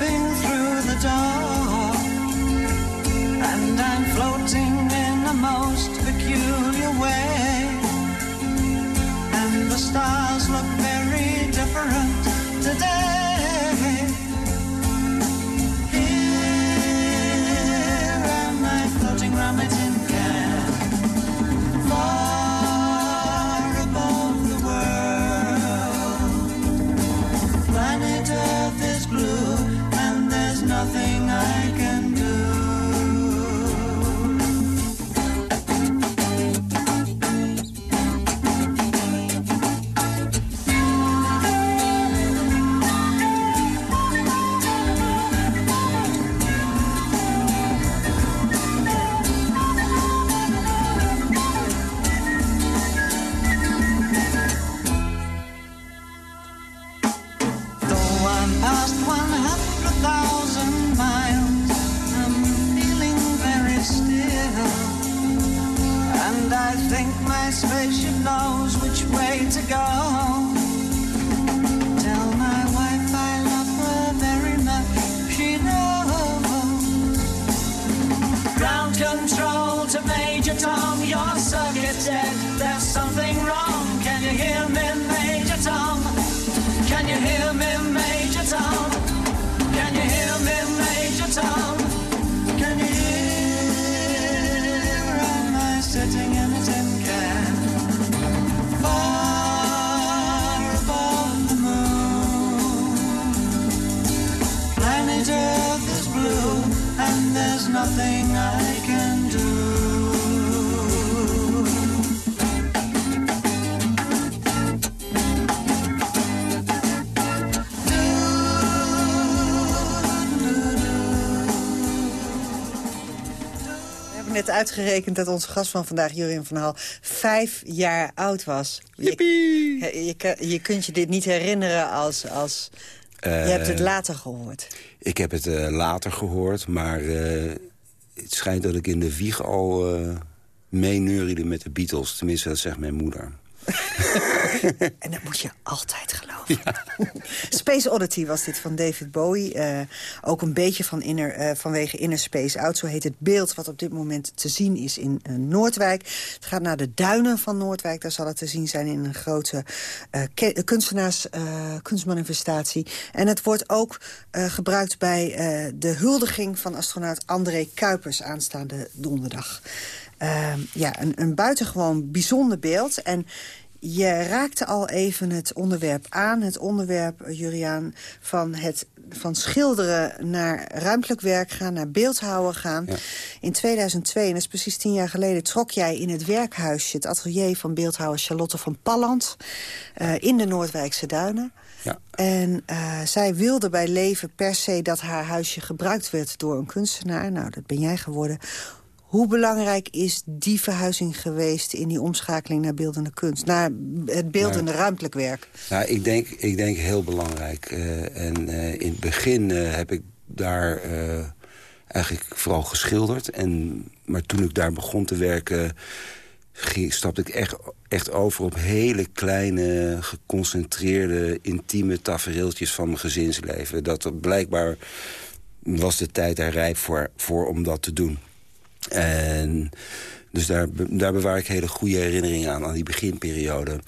Through the door. And I'm floating in a most peculiar way. And the stars look very different today. Uitgerekend dat onze gast van vandaag, Jurien van Hal, vijf jaar oud was. Je, je, kunt je dit niet herinneren als... als je hebt het later gehoord. Ik heb het eh, later gehoord, maar eh, het schijnt dat ik in de wieg al eh meeneuriede met de Beatles. Tenminste, dat zegt mijn moeder. En dat moet je altijd geloven. Space Oddity was dit van David Bowie. Eh, ook een beetje van inner, eh, vanwege Inner Space Out. Zo heet het beeld wat op dit moment te zien is in eh, Noordwijk. Het gaat naar de duinen van Noordwijk. Daar zal het te zien zijn in een grote kunstenaars, kunstmanifestatie. En het wordt ook gebruikt bij de huldiging van astronaut André Kuipers aanstaande donderdag. Ehm, ja, een, een buitengewoon bijzonder beeld. En je raakte al even het onderwerp aan. Het onderwerp, eh, Juriaan, van het van schilderen naar ruimtelijk werk gaan, naar beeldhouwen gaan. In 2002, en dat is precies tien jaar geleden, trok jij in het werkhuisje... het atelier van beeldhouwer Charlotte van Palland eh, in de Noordwijkse Duinen. Ja. En eh, zij wilde bij leven per se dat haar huisje gebruikt werd door een kunstenaar. Nou, dat ben jij geworden. Hoe belangrijk is die verhuizing geweest in die omschakeling naar beeldende kunst? Naar het beeldende ruimtelijk werk? Nou, ik denk, ik denk heel belangrijk. Eh, en eh, in het begin eh, heb ik daar eigenlijk vooral geschilderd. En, maar toen ik daar begon te werken... Ging, stapte ik echt, echt over op hele kleine, geconcentreerde... intieme tafereeltjes van mijn gezinsleven. Dat blijkbaar was de tijd daar rijp voor, voor om dat te doen. En dus daar, daar bewaar ik hele goede herinneringen aan, aan die beginperiode.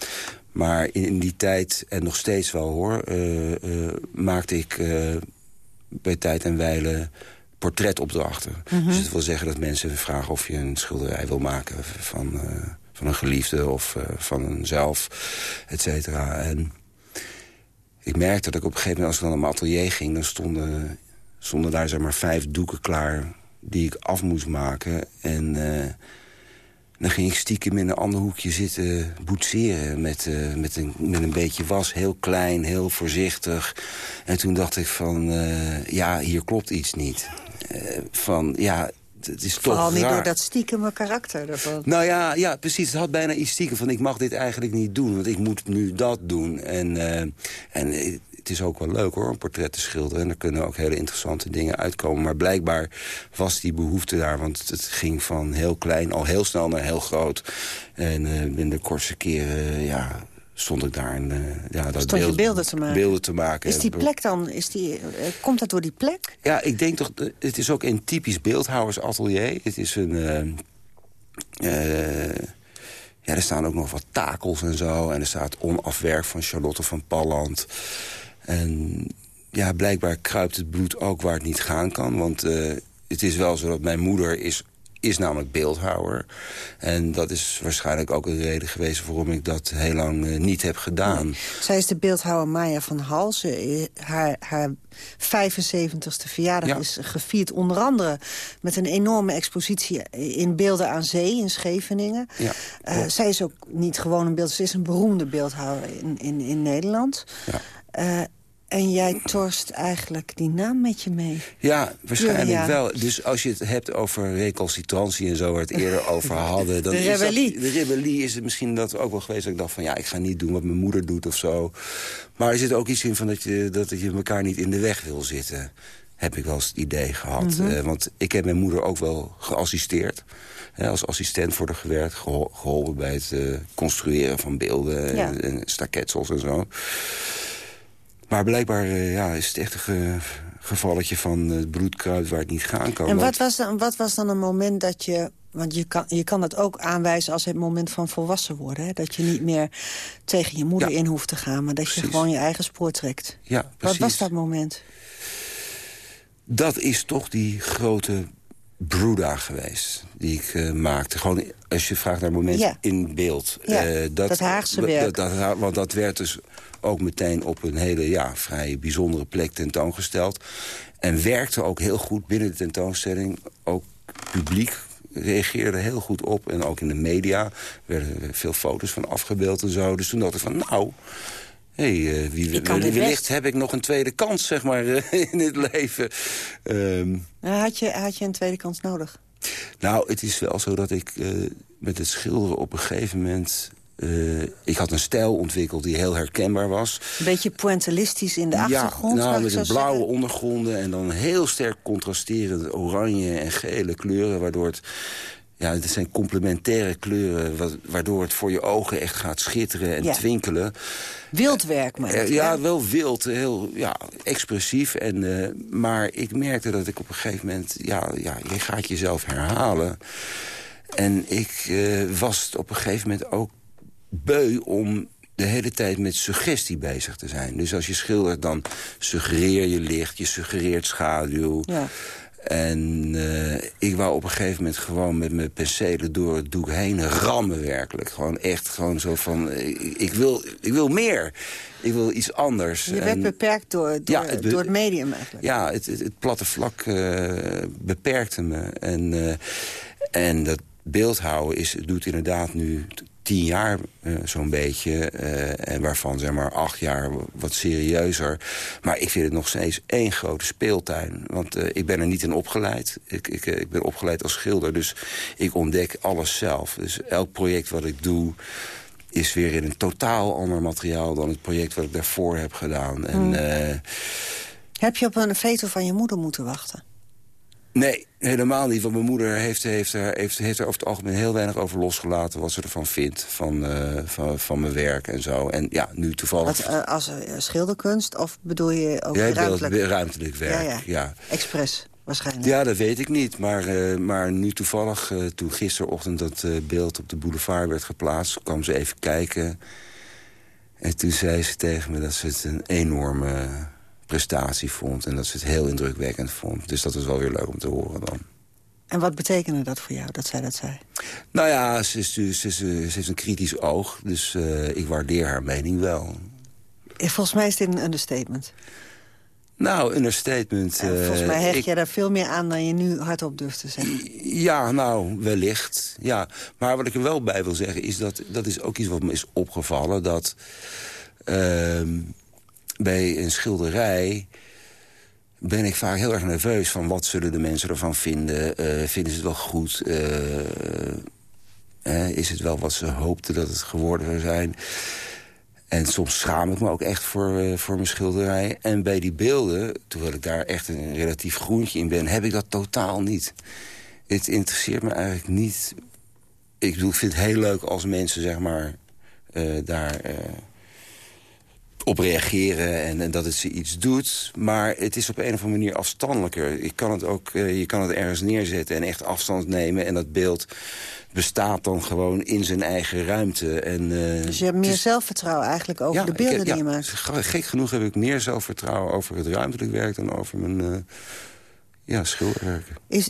Maar in, in die tijd, en nog steeds wel hoor, eh, eh, maakte ik eh, bij tijd en wijle portretopdrachten. Dus dat wil zeggen dat mensen vragen of je een schilderij wil maken van, van een geliefde of van een zelf, et cetera. En ik merkte dat ik op een gegeven moment, als ik dan naar mijn atelier ging... dan stonden, stonden daar zeg maar vijf doeken klaar die ik af moest maken. En eh, dan ging ik stiekem in een ander hoekje zitten boetseren... Met, eh, met, een, met een beetje was, heel klein, heel voorzichtig. En toen dacht ik van, eh, ja, hier klopt iets niet. Van, ja, het is toch niet raar. door dat stiekeme karakter ervan. Nou ja, ja, precies. Het had bijna iets stiekem van ik mag dit eigenlijk niet doen. Want ik moet nu dat doen. En, eh, en het is ook wel leuk hoor, een portret te schilderen. En er kunnen ook hele interessante dingen uitkomen. Maar blijkbaar was die behoefte daar. Want het ging van heel klein al heel snel naar heel groot. En eh, in de kortste keren, ja, stond ik daar. En, eh, ja, dat Stond je beelden te maken? Beelden te maken. Is die plek dan, is die, eh, komt dat door die plek? Ja, ik denk toch, eh, het is ook een typisch beeldhouwersatelier. Het is een... eh, eh, ja, er staan ook nog wat takels en zo. En er staat onafwerk van Charlotte van Palland. En ja, blijkbaar kruipt het bloed ook waar het niet gaan kan. Want eh, het is wel zo dat mijn moeder is, is namelijk beeldhouwer. En dat is waarschijnlijk ook een reden geweest... waarom ik dat heel lang eh, niet heb gedaan. Zij is de beeldhouwer Maya van Hal. Ze, eh, haar, haar 75ste verjaardag Ja. is gevierd onder andere... met een enorme expositie in beelden aan zee in Scheveningen. Ja, zij is ook niet gewoon een beeld, ze is een beroemde beeldhouwer in, in, in Nederland. Ja. Eh, en jij torst eigenlijk die naam met je mee. Ja, waarschijnlijk wel. Dus als je het hebt over recalcitrantie en zo... waar we het eerder over hadden... Dan De is dat- rebellie. de rebellie is het misschien dat ook wel geweest... dat ik dacht van ja, ik ga niet doen wat mijn moeder doet of zo. Maar er zit ook iets in van dat je, dat je elkaar niet in de weg wil zitten. Heb ik wel eens het idee gehad. Mhm. Eh, want ik heb mijn moeder ook wel geassisteerd. Hè, als assistent voor haar gewerkt. geho- geholpen bij het eh, construeren van beelden Ja. en, en staketsels en zo. Maar blijkbaar eh, ja, is het echt een ge- gevalletje van het bloedkruid waar het niet gaan kan. En wat was, dan, wat was dan een moment dat je... Want je kan, je kan het ook aanwijzen als het moment van volwassen worden. Hè? Dat je niet meer tegen je moeder Ja. in hoeft te gaan... maar dat je gewoon je eigen spoor trekt. Ja, Wat precies. was dat moment? Dat is toch die grote Bruda geweest die ik eh, maakte. Gewoon als je vraagt naar het moment Ja. in beeld. Ja, Eh, dat Haagse dat- werk. dat- dat- want dat werd dus ook meteen op een hele ja, vrij bijzondere plek tentoongesteld. En werkte ook heel goed binnen de tentoonstelling. Ook publiek reageerde heel goed op. En ook in de media werden er veel foto's van afgebeeld en zo. Dus toen dacht ik van nou... Hey, eh, wie, wellicht best. heb ik nog een tweede kans zeg maar, eh, in het leven. Ehm, Nou, Had je, had je een tweede kans nodig? nou, het is wel zo dat ik eh, met het schilderen op een gegeven moment... eh, ik had een stijl ontwikkeld die heel herkenbaar was. Een beetje pointillistisch in de achtergrond? ja, nou, met een blauwe zeggen? ondergronden... en dan heel sterk contrasterende oranje en gele kleuren... waardoor het... Ja, het zijn complementaire kleuren... wa- waardoor het voor je ogen echt gaat schitteren en Ja. twinkelen. Wildwerk, maar. Eh, ja, wel wild, heel ja, expressief. En, eh, maar ik merkte dat ik op een gegeven moment... Ja, ja je gaat jezelf herhalen. En ik eh, was op een gegeven moment ook beu om de hele tijd met suggestie bezig te zijn. Dus als je schildert, dan suggereer je licht, je suggereert schaduw. Ja. En eh, ik wou op een gegeven moment gewoon met mijn penselen door het doek heen rammen werkelijk. Gewoon echt gewoon zo van, eh, ik, ik wil, ik wil meer. Ik wil iets anders. Je werd beperkt door, door, Ja, het door het medium eigenlijk. Ja, het, het, het platte vlak eh, beperkte me. En, en dat beeldhouden is, doet inderdaad nu tien jaar eh, zo'n beetje. eh, en waarvan zeg maar acht jaar wat serieuzer. Maar ik vind het nog steeds één grote speeltuin. Want eh, ik ben er niet in opgeleid. Ik, ik, ik ben opgeleid als schilder, dus ik ontdek alles zelf. Dus elk project wat ik doe is weer in een totaal ander materiaal... dan het project wat ik daarvoor heb gedaan. En, Hmm. Heb je op een veto van je moeder moeten wachten? Nee, helemaal niet. Want mijn moeder heeft, heeft, er, heeft, heeft er over het algemeen heel weinig over losgelaten... wat ze ervan vindt, van, eh, van, van mijn werk en zo. En ja, nu toevallig... Wat, eh, als eh, schilderkunst of bedoel je ook beeld, ruimtelijk? ruimtelijk werk, Ja, ja. ja. Expres, waarschijnlijk. Ja, dat weet ik niet. Maar, maar nu toevallig, toen gisterochtend dat beeld op de boulevard werd geplaatst... kwam ze even kijken. En toen zei ze tegen me dat ze het een enorme prestatie vond. En dat ze het heel indrukwekkend vond. Dus dat was wel weer leuk om te horen dan. En wat betekende dat voor jou, dat zij dat zei? Nou ja, ze, is, ze, is- ze heeft een kritisch oog. Dus eh, ik waardeer haar mening wel. Eh, Volgens mij is dit een understatement. Nou, understatement... En volgens eh, mij hecht ik- jij daar veel meer aan dan je nu hardop durft te zeggen. Ja, nou, wellicht. Ja. Maar wat ik er wel bij wil zeggen is dat... dat is ook iets wat me is opgevallen... dat ehm, bij een schilderij ben ik vaak heel erg nerveus... van wat zullen de mensen ervan vinden. Eh, vinden ze het wel goed? Eh, is het wel wat ze hoopten dat het geworden zou zijn? En soms schaam ik me ook echt voor, eh, voor mijn schilderij. En bij die beelden, terwijl ik daar echt een relatief groentje in ben... heb ik dat totaal niet. Het interesseert me eigenlijk niet. Ik bedoel, ik vind het heel leuk als mensen, zeg maar, daar op reageren... En, en dat het ze iets doet. Maar het is op een of andere manier afstandelijker. Ik kan het ook, eh, je kan het ergens neerzetten en echt afstand nemen... en dat beeld bestaat dan gewoon in zijn eigen ruimte. En, eh, Dus je hebt meer is- zelfvertrouwen eigenlijk over ja, de beelden heb- die ja, je maakt. Gek genoeg heb ik meer zelfvertrouwen over het ruimtelijk werk... dan over mijn eh, ja, schilderwerken. Is,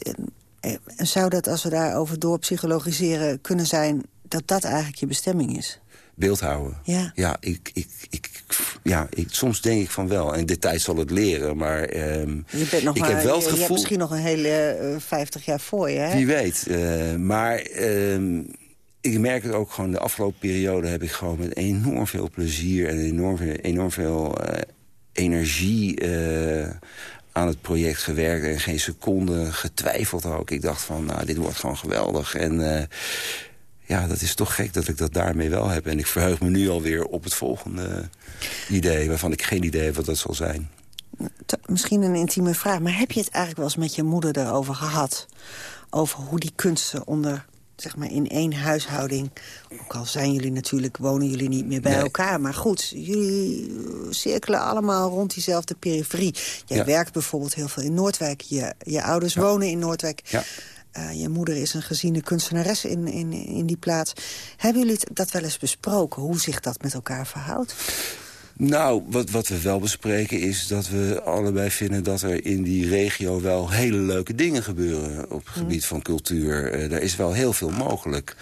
zou dat, als we daarover doorpsychologiseren, kunnen zijn... dat dat eigenlijk je bestemming is? Beeldhouden. Ja. Ja, ik, ik, ik, ja ik, soms denk ik van wel. En de tijd zal het leren, maar ehm, Je, bent nog ik maar, heb wel je, het je hebt gevoel... misschien nog een hele eh, 50 jaar voor je, hè? Wie weet. eh, maar ehm, ik merk het ook gewoon, de afgelopen periode heb ik gewoon met enorm veel plezier en enorm, veel- enorm veel eh, energie eh, aan het project gewerkt. En geen seconde getwijfeld ook. Ik dacht van, nou, dit wordt gewoon geweldig. En eh, ja, dat is toch gek dat ik dat daarmee wel heb. En ik verheug me nu alweer op het volgende idee... waarvan ik geen idee heb wat dat zal zijn. Misschien een intieme vraag, maar heb je het eigenlijk wel eens met je moeder erover gehad? Over hoe die kunsten onder, zeg maar, in één huishouding... ook al zijn jullie natuurlijk, wonen jullie niet meer bij Nee. elkaar... maar goed, jullie eh, cirkelen allemaal rond diezelfde periferie. Jij Ja. werkt bijvoorbeeld heel veel in Noordwijk. Je, je ouders wonen in Noordwijk. Ja. Eh, je moeder is een geziene kunstenares in, in, in die plaats. Hebben jullie dat wel eens besproken, hoe zich dat met elkaar verhoudt? Nou, wat, wat we wel bespreken is dat we allebei vinden... dat er in die regio wel hele leuke dingen gebeuren... op het gebied van cultuur. Eh daar is wel heel veel mogelijk.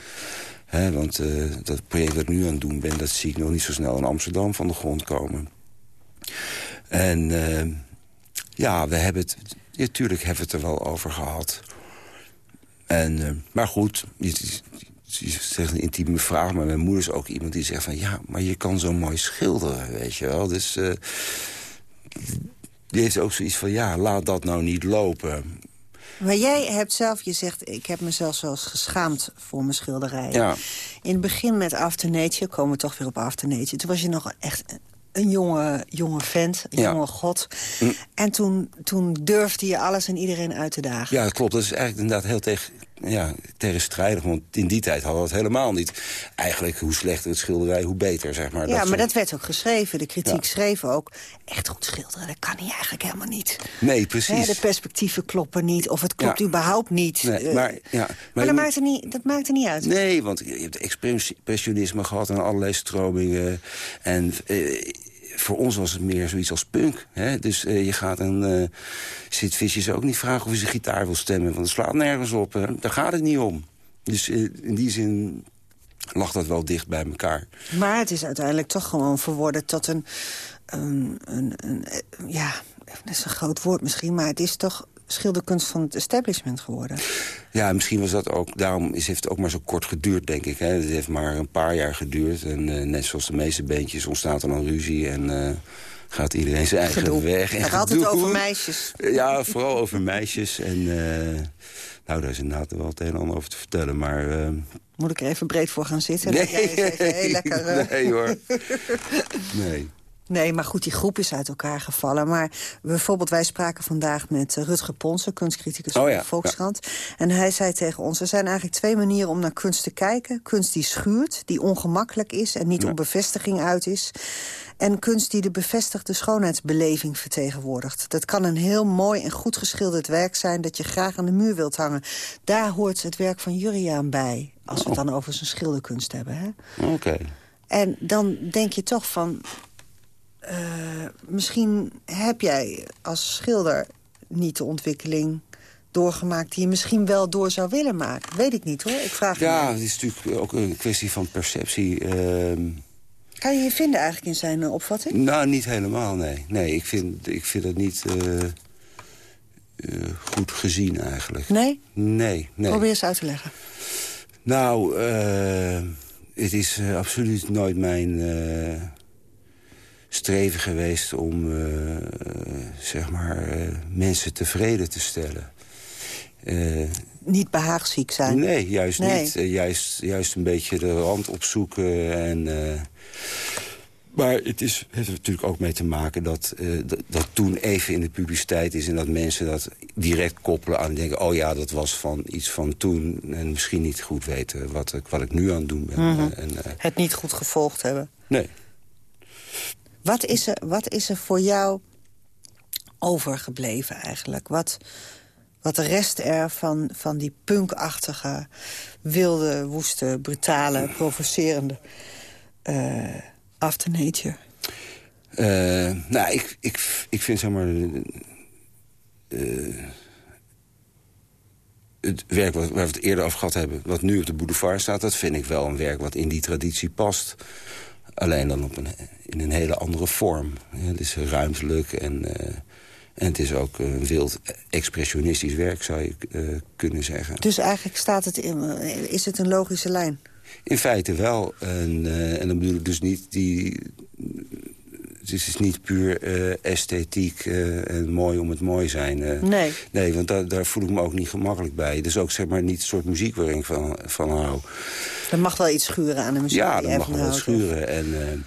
Want eh, dat project dat ik nu aan het doen ben... dat zie ik nog niet zo snel in Amsterdam van de grond komen. En ja, we hebben het... Natuurlijk hebben we het er wel over gehad. En, eh, maar goed, je zegt een intieme vraag, maar mijn moeder is ook iemand die zegt van... ja, maar je kan zo mooi schilderen, weet je wel. Dus eh, die heeft ook zoiets van, ja, laat dat nou niet lopen. Maar jij hebt zelf, je zegt, ik heb mezelf zelfs geschaamd voor mijn schilderijen. Ja. In het begin met After Nature, komen we toch weer op After Nature. Toen was je nog echt een jonge, jonge vent, een Ja. jonge god. Hm. En toen, toen durfde je alles en iedereen uit te dagen. Ja, dat klopt. Dat is eigenlijk inderdaad heel tegen, ja, tegenstrijdig. Want in die tijd hadden we het helemaal niet. Eigenlijk, hoe slechter het schilderij, hoe beter, zeg maar. Ja, maar dat werd ook geschreven. De kritiek Ja. schreef ook. Echt goed schilderen, dat kan hij eigenlijk helemaal niet. Nee, precies. De perspectieven kloppen niet. Of het klopt Ja. überhaupt niet. Nee, Eh, maar, ja, maar dat, moet- maakt er niet, dat maakt er niet uit. Nee, want je hebt expressionisme gehad en allerlei stromingen. En eh, voor ons was het meer zoiets als punk. Hè? Dus eh, je gaat een uh, ook niet vragen of hij zijn gitaar wil stemmen. Want het slaat nergens op. Hè? Daar gaat het niet om. Dus uh, in die zin lag dat wel dicht bij elkaar. Maar het is uiteindelijk toch gewoon verworden tot een, een, een ja, dat is een groot woord misschien, maar het is toch schilderkunst van het establishment geworden. Ja, misschien was dat ook... Daarom is, heeft het ook maar zo kort geduurd, denk ik. Hè. Het heeft maar een paar jaar geduurd. En uh, net zoals de meeste beentjes ontstaat er dan ruzie... en uh, gaat iedereen zijn eigen gedoe. weg. Het gaat altijd over meisjes. Ja, vooral over meisjes. En uh, nou, daar is inderdaad wel het een en ander over te vertellen. Maar... Moet ik er even breed voor gaan zitten? Nee, heel lekker, nee hoor. nee. Nee, maar goed, die groep is uit elkaar gevallen. Maar bijvoorbeeld, wij spraken vandaag met Rutger Ponsen... kunstcriticus van oh de ja, Volkskrant. Ja. En hij zei tegen ons, er zijn eigenlijk twee manieren om naar kunst te kijken. Kunst die schuurt, die ongemakkelijk is en niet ja. op bevestiging uit is. En kunst die de bevestigde schoonheidsbeleving vertegenwoordigt. Dat kan een heel mooi en goed geschilderd werk zijn... dat je graag aan de muur wilt hangen. Daar hoort het werk van Juriaan bij. Als we het dan over zijn schilderkunst hebben. Oké. Okay. En dan denk je toch van... Uh, misschien heb jij als schilder niet de ontwikkeling doorgemaakt... die je misschien wel door zou willen maken. Weet ik niet, hoor. Ik vraag ja, het is natuurlijk ook een kwestie van perceptie. Uh... Kan je je vinden eigenlijk in zijn uh, opvatting? Nou, niet helemaal, nee. Nee, ik vind, ik vind het niet goed gezien eigenlijk. Nee? Nee, nee. Probeer eens uit te leggen. Nou, het is absoluut nooit mijn streven geweest om uh, zeg maar, uh, mensen tevreden te stellen. Uh, niet behaagziek zijn? Nee, juist nee. niet. juist, juist een beetje de rand opzoeken. En, maar het is, heeft er natuurlijk ook mee te maken dat, dat, dat toen even in de publiciteit is... en dat mensen dat direct koppelen aan denken... oh ja, dat was van iets van toen... en misschien niet goed weten wat ik, wat ik nu aan het doen ben. Mm -hmm. en, het niet goed gevolgd hebben? Nee. Wat is er, wat is er voor jou overgebleven eigenlijk? Wat, wat rest er van, van die punkachtige, wilde, woeste, brutale, provocerende uh, after nature? Uh, nou, ik, ik, ik vind zeg maar... Uh, het werk wat, waar we het eerder over gehad hebben... wat nu op de boulevard staat, dat vind ik wel een werk wat in die traditie past. Alleen dan op een, in een hele andere vorm. Het is ruimtelijk en, uh, en het is ook een wild expressionistisch werk, zou je uh, kunnen zeggen. Dus eigenlijk staat het in, is het een logische lijn? In feite wel. En, uh, en dan bedoel ik dus niet die... Het is niet puur uh, esthetiek uh, en mooi om het mooi zijn. Uh, nee. Nee, want daar, daar voel ik me ook niet gemakkelijk bij. Het is ook zeg maar niet het soort muziek waarin ik van, van hou. Er mag wel iets schuren aan de muziek. Ja, er mag wel iets schuren. En,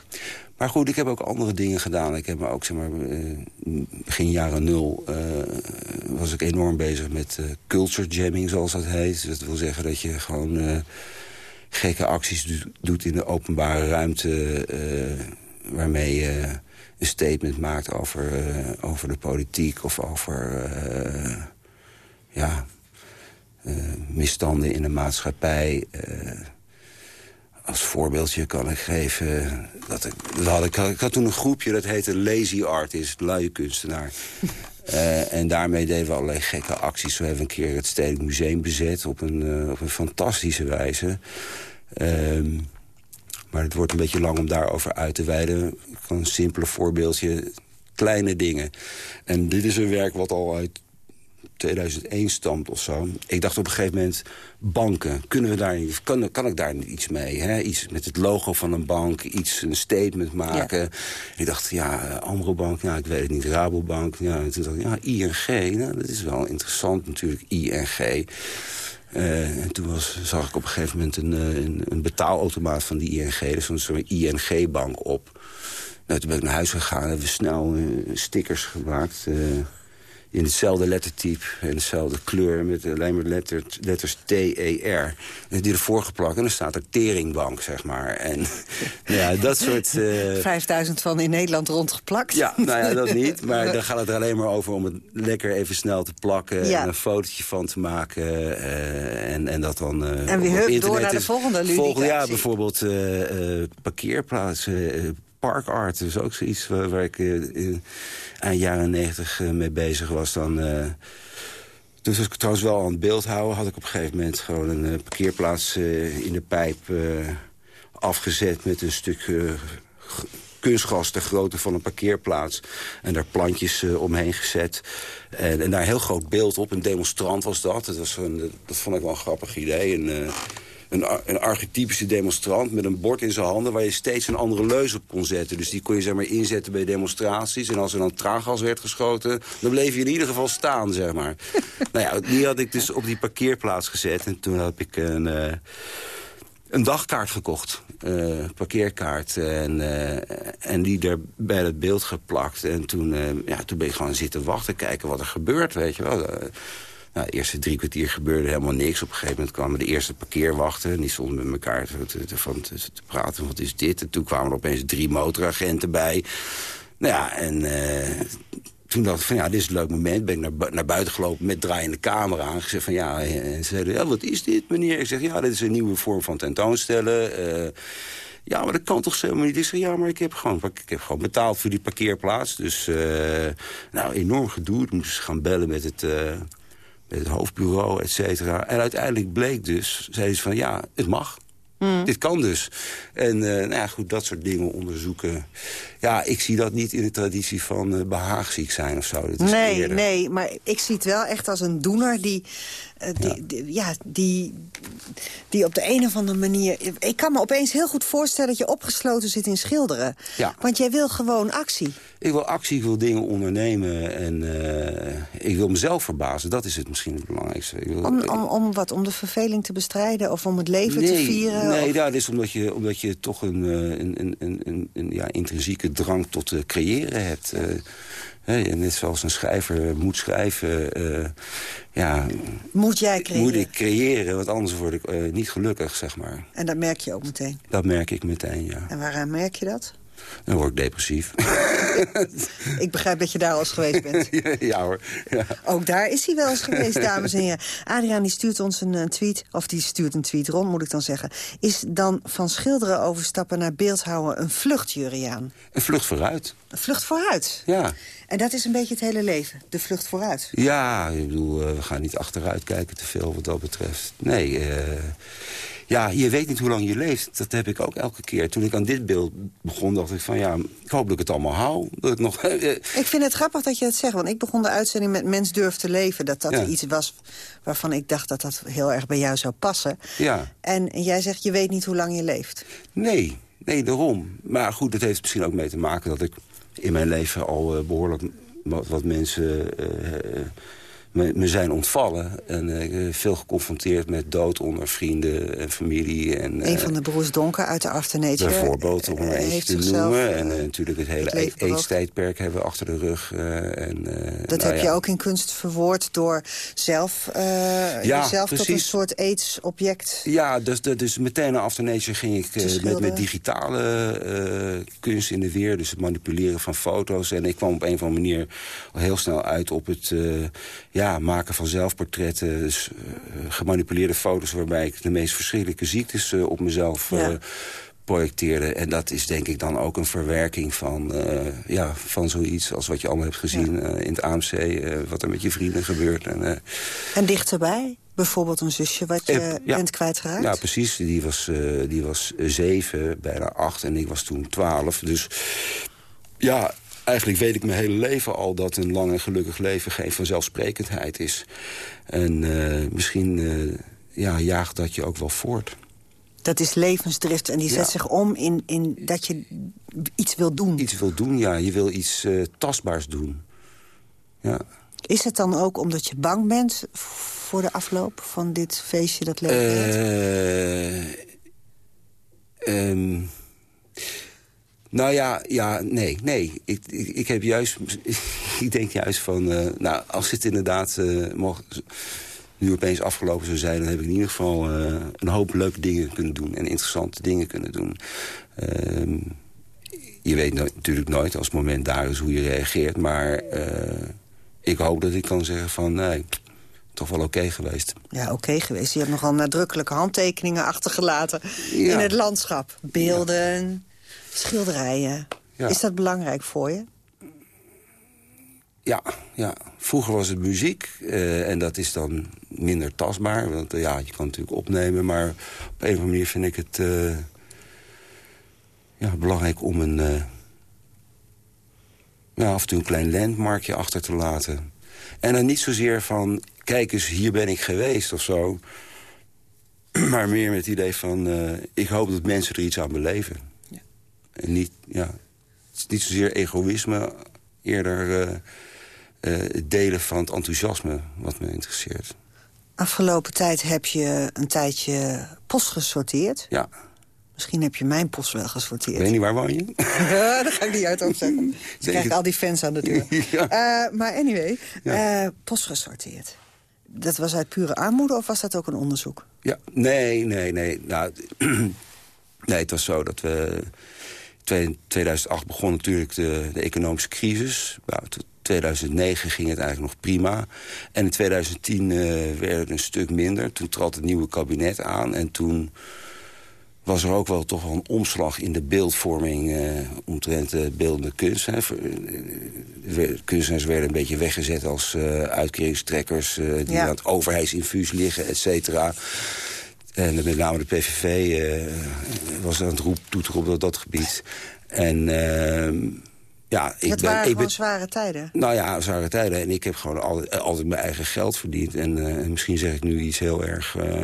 maar goed, ik heb ook andere dingen gedaan. Ik heb me ook, zeg maar, begin jaren nul... was ik enorm bezig met culture jamming, zoals dat heet. Dat wil zeggen dat je gewoon gekke acties doet in de openbare ruimte... waarmee je een statement maakt over, uh, over de politiek... of over uh, ja, uh, misstanden in de maatschappij. Als voorbeeldje kan ik geven... Dat ik, dat had ik, ik had toen een groepje, dat heette Lazy Artist, luie kunstenaar. en daarmee deden we allerlei gekke acties. Zo hebben we een keer het Stedelijk Museum bezet op een, op een fantastische wijze... Ehm, maar het wordt een beetje lang om daarover uit te wijden. Een simpele voorbeeldje, kleine dingen. En dit is een werk wat al uit 2001 stamt of zo. Ik dacht op een gegeven moment, banken, kunnen we daar, kan, kan ik daar iets mee? Hè? Iets met het logo van een bank, iets, een statement maken. Ja. Ik dacht, ja, Amrobank, ja, ik weet het niet, Rabobank. Ja, en toen dacht ik, ja, ING, nou, dat is wel interessant natuurlijk, ING. Uh, en toen was, zag ik op een gegeven moment een, een, een betaalautomaat van die ING. Dus een soort ING-bank op. Nou, toen ben ik naar huis gegaan en hebben we snel uh, stickers gemaakt. Uh, in hetzelfde lettertype en dezelfde kleur... met alleen maar letter, letters T-E-R. Die ervoor geplakt en dan staat er Teringbank, zeg maar. En ja, dat soort... Uh... 5000 van in Nederland rondgeplakt. Ja, nou ja, dat niet. Maar dan gaat het er alleen maar over om het lekker even snel te plakken... Ja. en een fotootje van te maken uh, en, en dat dan uh, En wie hup, door naar de volgende Volgende, ja, bijvoorbeeld parkeerplaatsen park art. Dus ook zoiets waar, ik uh, eind jaren negentig mee bezig was. Dan, dus als ik trouwens wel aan het beeld houden... had ik op een gegeven moment gewoon een parkeerplaats in de pijp afgezet... met een stuk kunstgas ter grootte van een parkeerplaats. En daar plantjes omheen gezet. En, en, daar een heel groot beeld op. Een demonstrant was dat. Dat, was een, dat vond ik wel een grappig idee. En, een, een archetypische demonstrant met een bord in zijn handen... waar je steeds een andere leus op kon zetten. Dus die kon je zeg maar inzetten bij demonstraties. En als er dan traangas werd geschoten... dan bleef je in ieder geval staan, zeg maar. nou ja, die had ik dus op die parkeerplaats gezet. En toen heb ik een... Uh, een dagkaart gekocht, uh, parkeerkaart. En, uh, en die er bij het beeld geplakt. En toen, ja, toen ben ik gewoon zitten wachten, kijken wat er gebeurt, weet je wel. Nou, de eerste drie kwartier gebeurde helemaal niks. Op een gegeven moment kwamen de eerste parkeerwachten. En die stonden met elkaar te, van te, te, praten. Wat is dit? En toen kwamen er opeens drie motoragenten bij. Nou ja, en uh, toen dacht ik van ja, dit is een leuk moment. Ben ik naar, naar buiten gelopen met draaiende camera aan. Gezegd van ja, en ze zeiden, wat is dit meneer? Ik zeg ja, dit is een nieuwe vorm van tentoonstellen. Uh, ja, maar dat kan toch zo niet? Ik zeg, ja, maar ik heb gewoon, ik heb gewoon betaald voor die parkeerplaats. Dus, nou, enorm gedoe. Ik moest gaan bellen met het, met het hoofdbureau, et cetera. En uiteindelijk bleek dus, zeiden ze van ja, het mag. Mm. Dit kan dus. En uh, nou ja, goed, dat soort dingen onderzoeken. Ja, ik zie dat niet in de traditie van uh, behaagziek zijn of zo. nee, eerder. nee, maar ik zie het wel echt als een doener die... Uh, die, ja. Die, ja, die, die op de een of andere manier... Ik kan me opeens heel goed voorstellen dat je opgesloten zit in schilderen. Ja. Want jij wil gewoon actie. Ik wil actie, ik wil dingen ondernemen en uh, ik wil mezelf verbazen. Dat is het misschien het belangrijkste. Ik wil, om, om, om wat? Om de verveling te bestrijden of om het leven nee, te vieren? Nee, of? dat is omdat je, omdat je toch een, een, een, een, een, ja, intrinsieke drang tot creëren hebt. Uh, He, net zoals een schrijver moet schrijven. Uh, ja, moet jij creëren? Moet ik creëren, want anders word ik uh, niet gelukkig, zeg maar. En dat merk je ook meteen? Dat merk ik meteen, ja. En waaraan merk je dat? Dan word ik depressief. ik begrijp dat je daar al eens geweest bent. ja hoor. Ja. Ook daar is hij wel eens geweest, dames en heren. Adriaan die stuurt ons een, een, tweet, of die stuurt een tweet rond, moet ik dan zeggen. Is dan van schilderen overstappen naar beeldhouden een vlucht, Juriaan? Een vlucht vooruit. Een vlucht vooruit? Ja. En dat is een beetje het hele leven, de vlucht vooruit? Ja, ik bedoel, we gaan niet achteruit kijken te veel wat dat betreft. Nee, uh, ja, je weet niet hoe lang je leeft. Dat heb ik ook elke keer. Toen ik aan dit beeld begon, dacht ik van ja, ik hoop dat ik het allemaal hou. Dat ik, nog, ik vind het grappig dat je het zegt, want ik begon de uitzending met Mens durft te leven. Dat dat ja. iets was waarvan ik dacht dat dat heel erg bij jou zou passen. Ja. En jij zegt, je weet niet hoe lang je leeft. Nee, nee, daarom. Maar goed, dat heeft misschien ook mee te maken dat ik in mijn leven al uh, behoorlijk wat, wat mensen... Uh, me, me, zijn ontvallen. En uh, veel geconfronteerd met dood onder vrienden en familie. En, een van de broers Donker uit de After Nature. Bijvoorbeeld, om er eentje te noemen. En natuurlijk het hele het AIDS-tijdperk hebben we achter de rug. En, dat nou, heb ja. je ook in kunst verwoord door zelf, ja, jezelf precies. tot een soort AIDS-object Ja, dus, dus meteen naar After Nature ging ik met, met digitale kunst in de weer. Dus het manipuleren van foto's. En ik kwam op een of andere manier al heel snel uit op het ja, maken van zelfportretten, dus, uh, gemanipuleerde foto's... waarbij ik de meest verschrikkelijke ziektes uh, op mezelf ja. projecteerde. En dat is denk ik dan ook een verwerking van, ja, van zoiets... als wat je allemaal hebt gezien ja. in het AMC, wat er met je vrienden gebeurt. En, en dichterbij? Bijvoorbeeld een zusje wat je ja. bent kwijtgeraakt? Ja, precies. Die was, die was zeven, bijna acht en ik was toen twaalf. Dus ja, eigenlijk weet ik mijn hele leven al dat een lang en gelukkig leven geen vanzelfsprekendheid is. En uh, misschien uh, ja, jaagt dat je ook wel voort. Dat is levensdrift en die zet ja. zich om in, in dat je iets wil doen. Iets wil doen, ja. Je wil iets uh, tastbaars doen. Ja. Is het dan ook omdat je bang bent voor de afloop van dit feestje dat leven um, nou ja, ja nee, nee. Ik, ik, ik heb juist, ik denk juist van, uh, nou, als het inderdaad uh, mocht, nu opeens afgelopen zou zijn... dan heb ik in ieder geval uh, een hoop leuke dingen kunnen doen en interessante dingen kunnen doen. Uh, je weet no natuurlijk nooit als het moment daar is hoe je reageert, maar ik hoop dat ik kan zeggen van, nee, toch wel oké okay geweest. Ja, oké okay geweest. Je hebt nogal nadrukkelijke handtekeningen achtergelaten ja. in het landschap. Beelden... Schilderijen. Ja. Is dat belangrijk voor je? Ja, ja, vroeger was het muziek eh, en dat is dan minder tastbaar. Want eh, ja, je kan het natuurlijk opnemen, maar op een of andere manier vind ik het eh, ja, belangrijk om een, ja, af en toe een klein landmarkje achter te laten. En dan niet zozeer van, kijk eens, hier ben ik geweest of zo. Maar meer met het idee van, ik hoop dat mensen er iets aan beleven. En niet, ja, het is niet zozeer egoïsme, eerder eh, eh, het delen van het enthousiasme wat me interesseert. Afgelopen tijd heb je een tijdje post gesorteerd. Ja, Misschien heb je mijn post wel ik gesorteerd. weet niet waar woon je? Daar ga ik niet uit over zeggen. Dan krijg ik al die fans aan de deur. Ja. Eh, maar anyway, post gesorteerd. Dat was uit pure armoede of was dat ook een onderzoek? Ja, nee, nee, nee. Nou, nee, het was zo dat we... In 2008 begon natuurlijk de, de economische crisis. Nou, tot 2009 ging het eigenlijk nog prima. En in 2010 eh, werd het een stuk minder. Toen trad het nieuwe kabinet aan. En toen was er ook wel toch wel een omslag in de beeldvorming... eh omtrent de beeldende kunst. Hè. Eh, kunstenaars werden een beetje weggezet als uitkeringstrekkers... die Ja. aan het overheidsinfuus liggen, et cetera. En met name de PVV eh, was aan het roep, toetroepen op dat gebied. En ehm, ja, ik ben... waren ik ben zware tijden. nou ja, zware tijden. En ik heb gewoon altijd, altijd mijn eigen geld verdiend. En, eh, en misschien zeg ik nu iets heel erg eh,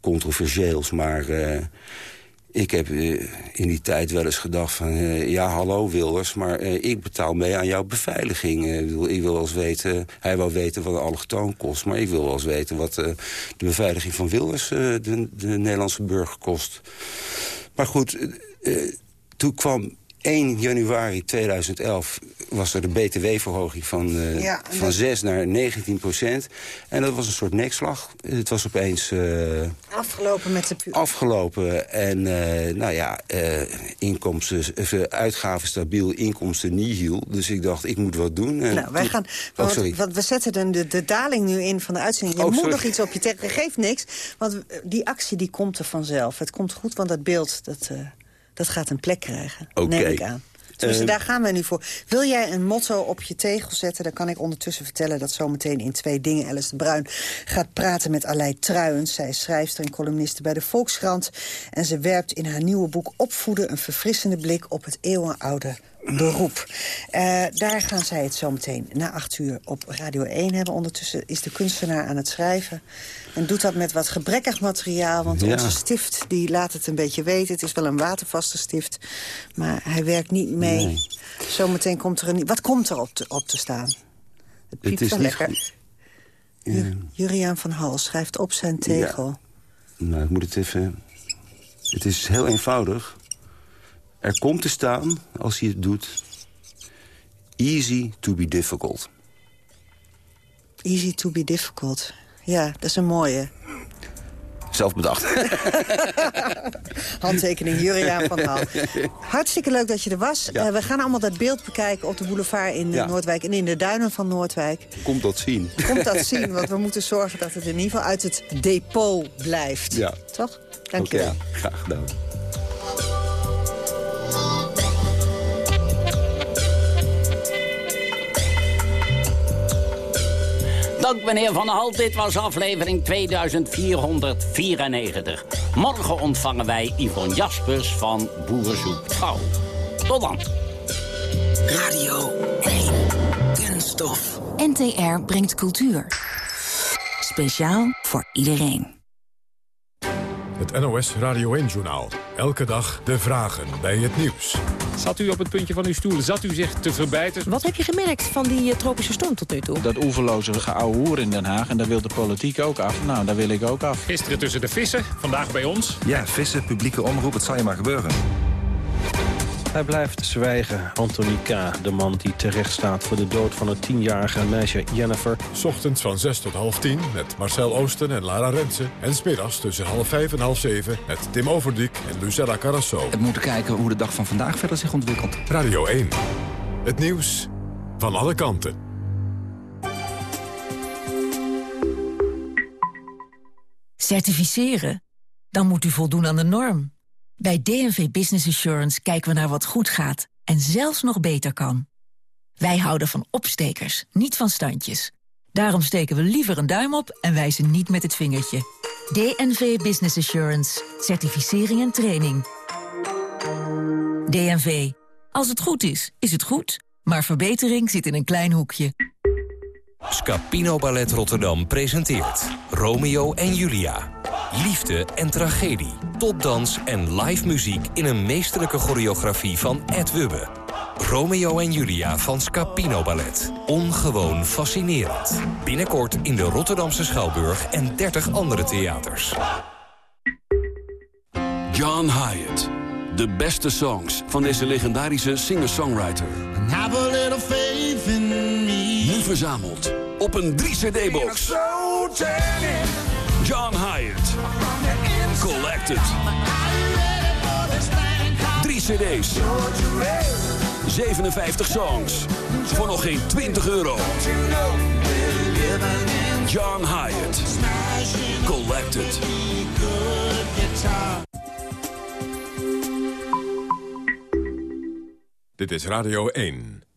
controversieels. Maar eh, ik heb eh, in die tijd wel eens gedacht van... eh, ja, hallo Wilders, maar eh, ik betaal mee aan jouw beveiliging. Ik, wil, wel eens weten... Hij wil weten wat een allochtoon kost. Maar ik wil wel eens weten wat de beveiliging van Wilders... de, de Nederlandse burger kost. Maar goed, toen kwam 1 januari 2011 was er de btw-verhoging van, eh, Ja, van dat- 6 naar 19 procent. En dat was een soort nekslag. Het was opeens eh, Afgelopen met de pu- afgelopen. En eh, nou ja, inkomsten, uitgaven stabiel, inkomsten nihil. Dus ik dacht, ik moet wat doen. En Nou, wij gaan. Oh, Want, sorry. want we zetten de, de, de daling nu in van de uitzending. Je Oh, moet sorry. nog iets op je tegen. Geeft niks. Want die actie die komt er vanzelf. Het komt goed, want dat beeld dat, dat gaat een plek krijgen. Oké. Neem ik aan. Tenminste, Eh, daar gaan we nu voor. Wil jij een motto op je tegel zetten? Dan kan ik ondertussen vertellen dat zometeen in twee dingen... Alice de Bruin gaat praten met Aleid Truijens. Zij is schrijfster en columniste bij de Volkskrant. En ze werpt in haar nieuwe boek Opvoeden... een verfrissende blik op het eeuwenoude beroep. Eh, daar gaan zij het zometeen na acht uur op Radio 1 hebben. Ondertussen is de kunstenaar aan het schrijven. En doet dat met wat gebrekkig materiaal. Want Ja. onze stift die laat het een beetje weten. Het is wel een watervaste stift. Maar hij werkt niet mee. Nee. Zometeen komt er een... Wat komt er op te, op te staan? Het piept is wel niet lekker. Ju- Juriaan van Hal schrijft op zijn tegel. Nou, ik moet het even... Het is heel eenvoudig. Er komt te staan, als hij het doet... Easy to be difficult. Easy to be difficult. Ja, dat is een mooie. Zelf bedacht. Handtekening Juriaan van Hal. Hartstikke leuk dat je er was. Ja. Eh, we gaan allemaal dat beeld bekijken op de boulevard in Ja. Noordwijk... en in de duinen van Noordwijk. Komt dat zien. Komt dat zien, want we moeten zorgen dat het in ieder geval uit het depot blijft. Ja. Toch? Dank je wel. graag gedaan. Dank meneer Van Hal, dit was aflevering 2494. Morgen ontvangen wij Yvonne Jaspers van Boerenzoek Trouw. Tot dan. Radio 1. Kunststof. NTR brengt cultuur. Speciaal voor iedereen. Het NOS Radio 1-journaal. Elke dag de vragen bij het nieuws. Zat u op het puntje van uw stoel? Zat u zich te verbijten? Wat heb je gemerkt van die eh, tropische storm tot nu toe? Dat oeverloze geouwehoer in Den Haag, en daar wil de politiek ook af. Nou, daar wil ik ook af. Gisteren tussen de vissen, vandaag bij ons. Ja, vissen, publieke omroep, het zal je maar gebeuren. Hij blijft zwijgen, Anthony K., de man die terecht staat voor de dood van het tienjarige meisje Jennifer. S ochtends van 6 tot half 10 met Marcel Oosten en Lara Rensen. En smiddags tussen half 5 en half 7 met Tim Overdiek en Lucella Carrasso. We moeten kijken hoe de dag van vandaag verder zich ontwikkelt. Radio 1. Het nieuws van alle kanten. Certificeren? Dan moet u voldoen aan de norm. Bij DNV Business Assurance kijken we naar wat goed gaat en zelfs nog beter kan. Wij houden van opstekers, niet van standjes. Daarom steken we liever een duim op en wijzen niet met het vingertje. DNV Business Assurance. Certificering en training. DNV. Als het goed is, is het goed. Maar verbetering zit in een klein hoekje. Scapino Ballet Rotterdam presenteert Romeo en Julia. Liefde en tragedie, topdans en live muziek in een meesterlijke choreografie van Ed Wubbe. Romeo en Julia van Scapino Ballet. Ongewoon fascinerend. Binnenkort in de Rotterdamse Schouwburg en 30 andere theaters. John Hyatt. De beste songs van deze legendarische singer-songwriter. Nu verzameld op een 3-cd-box. John Hyatt. Collected. 3 cd's. 57 songs. Voor nog geen 20 euro. John Hyatt. Collected. Dit is Radio 1.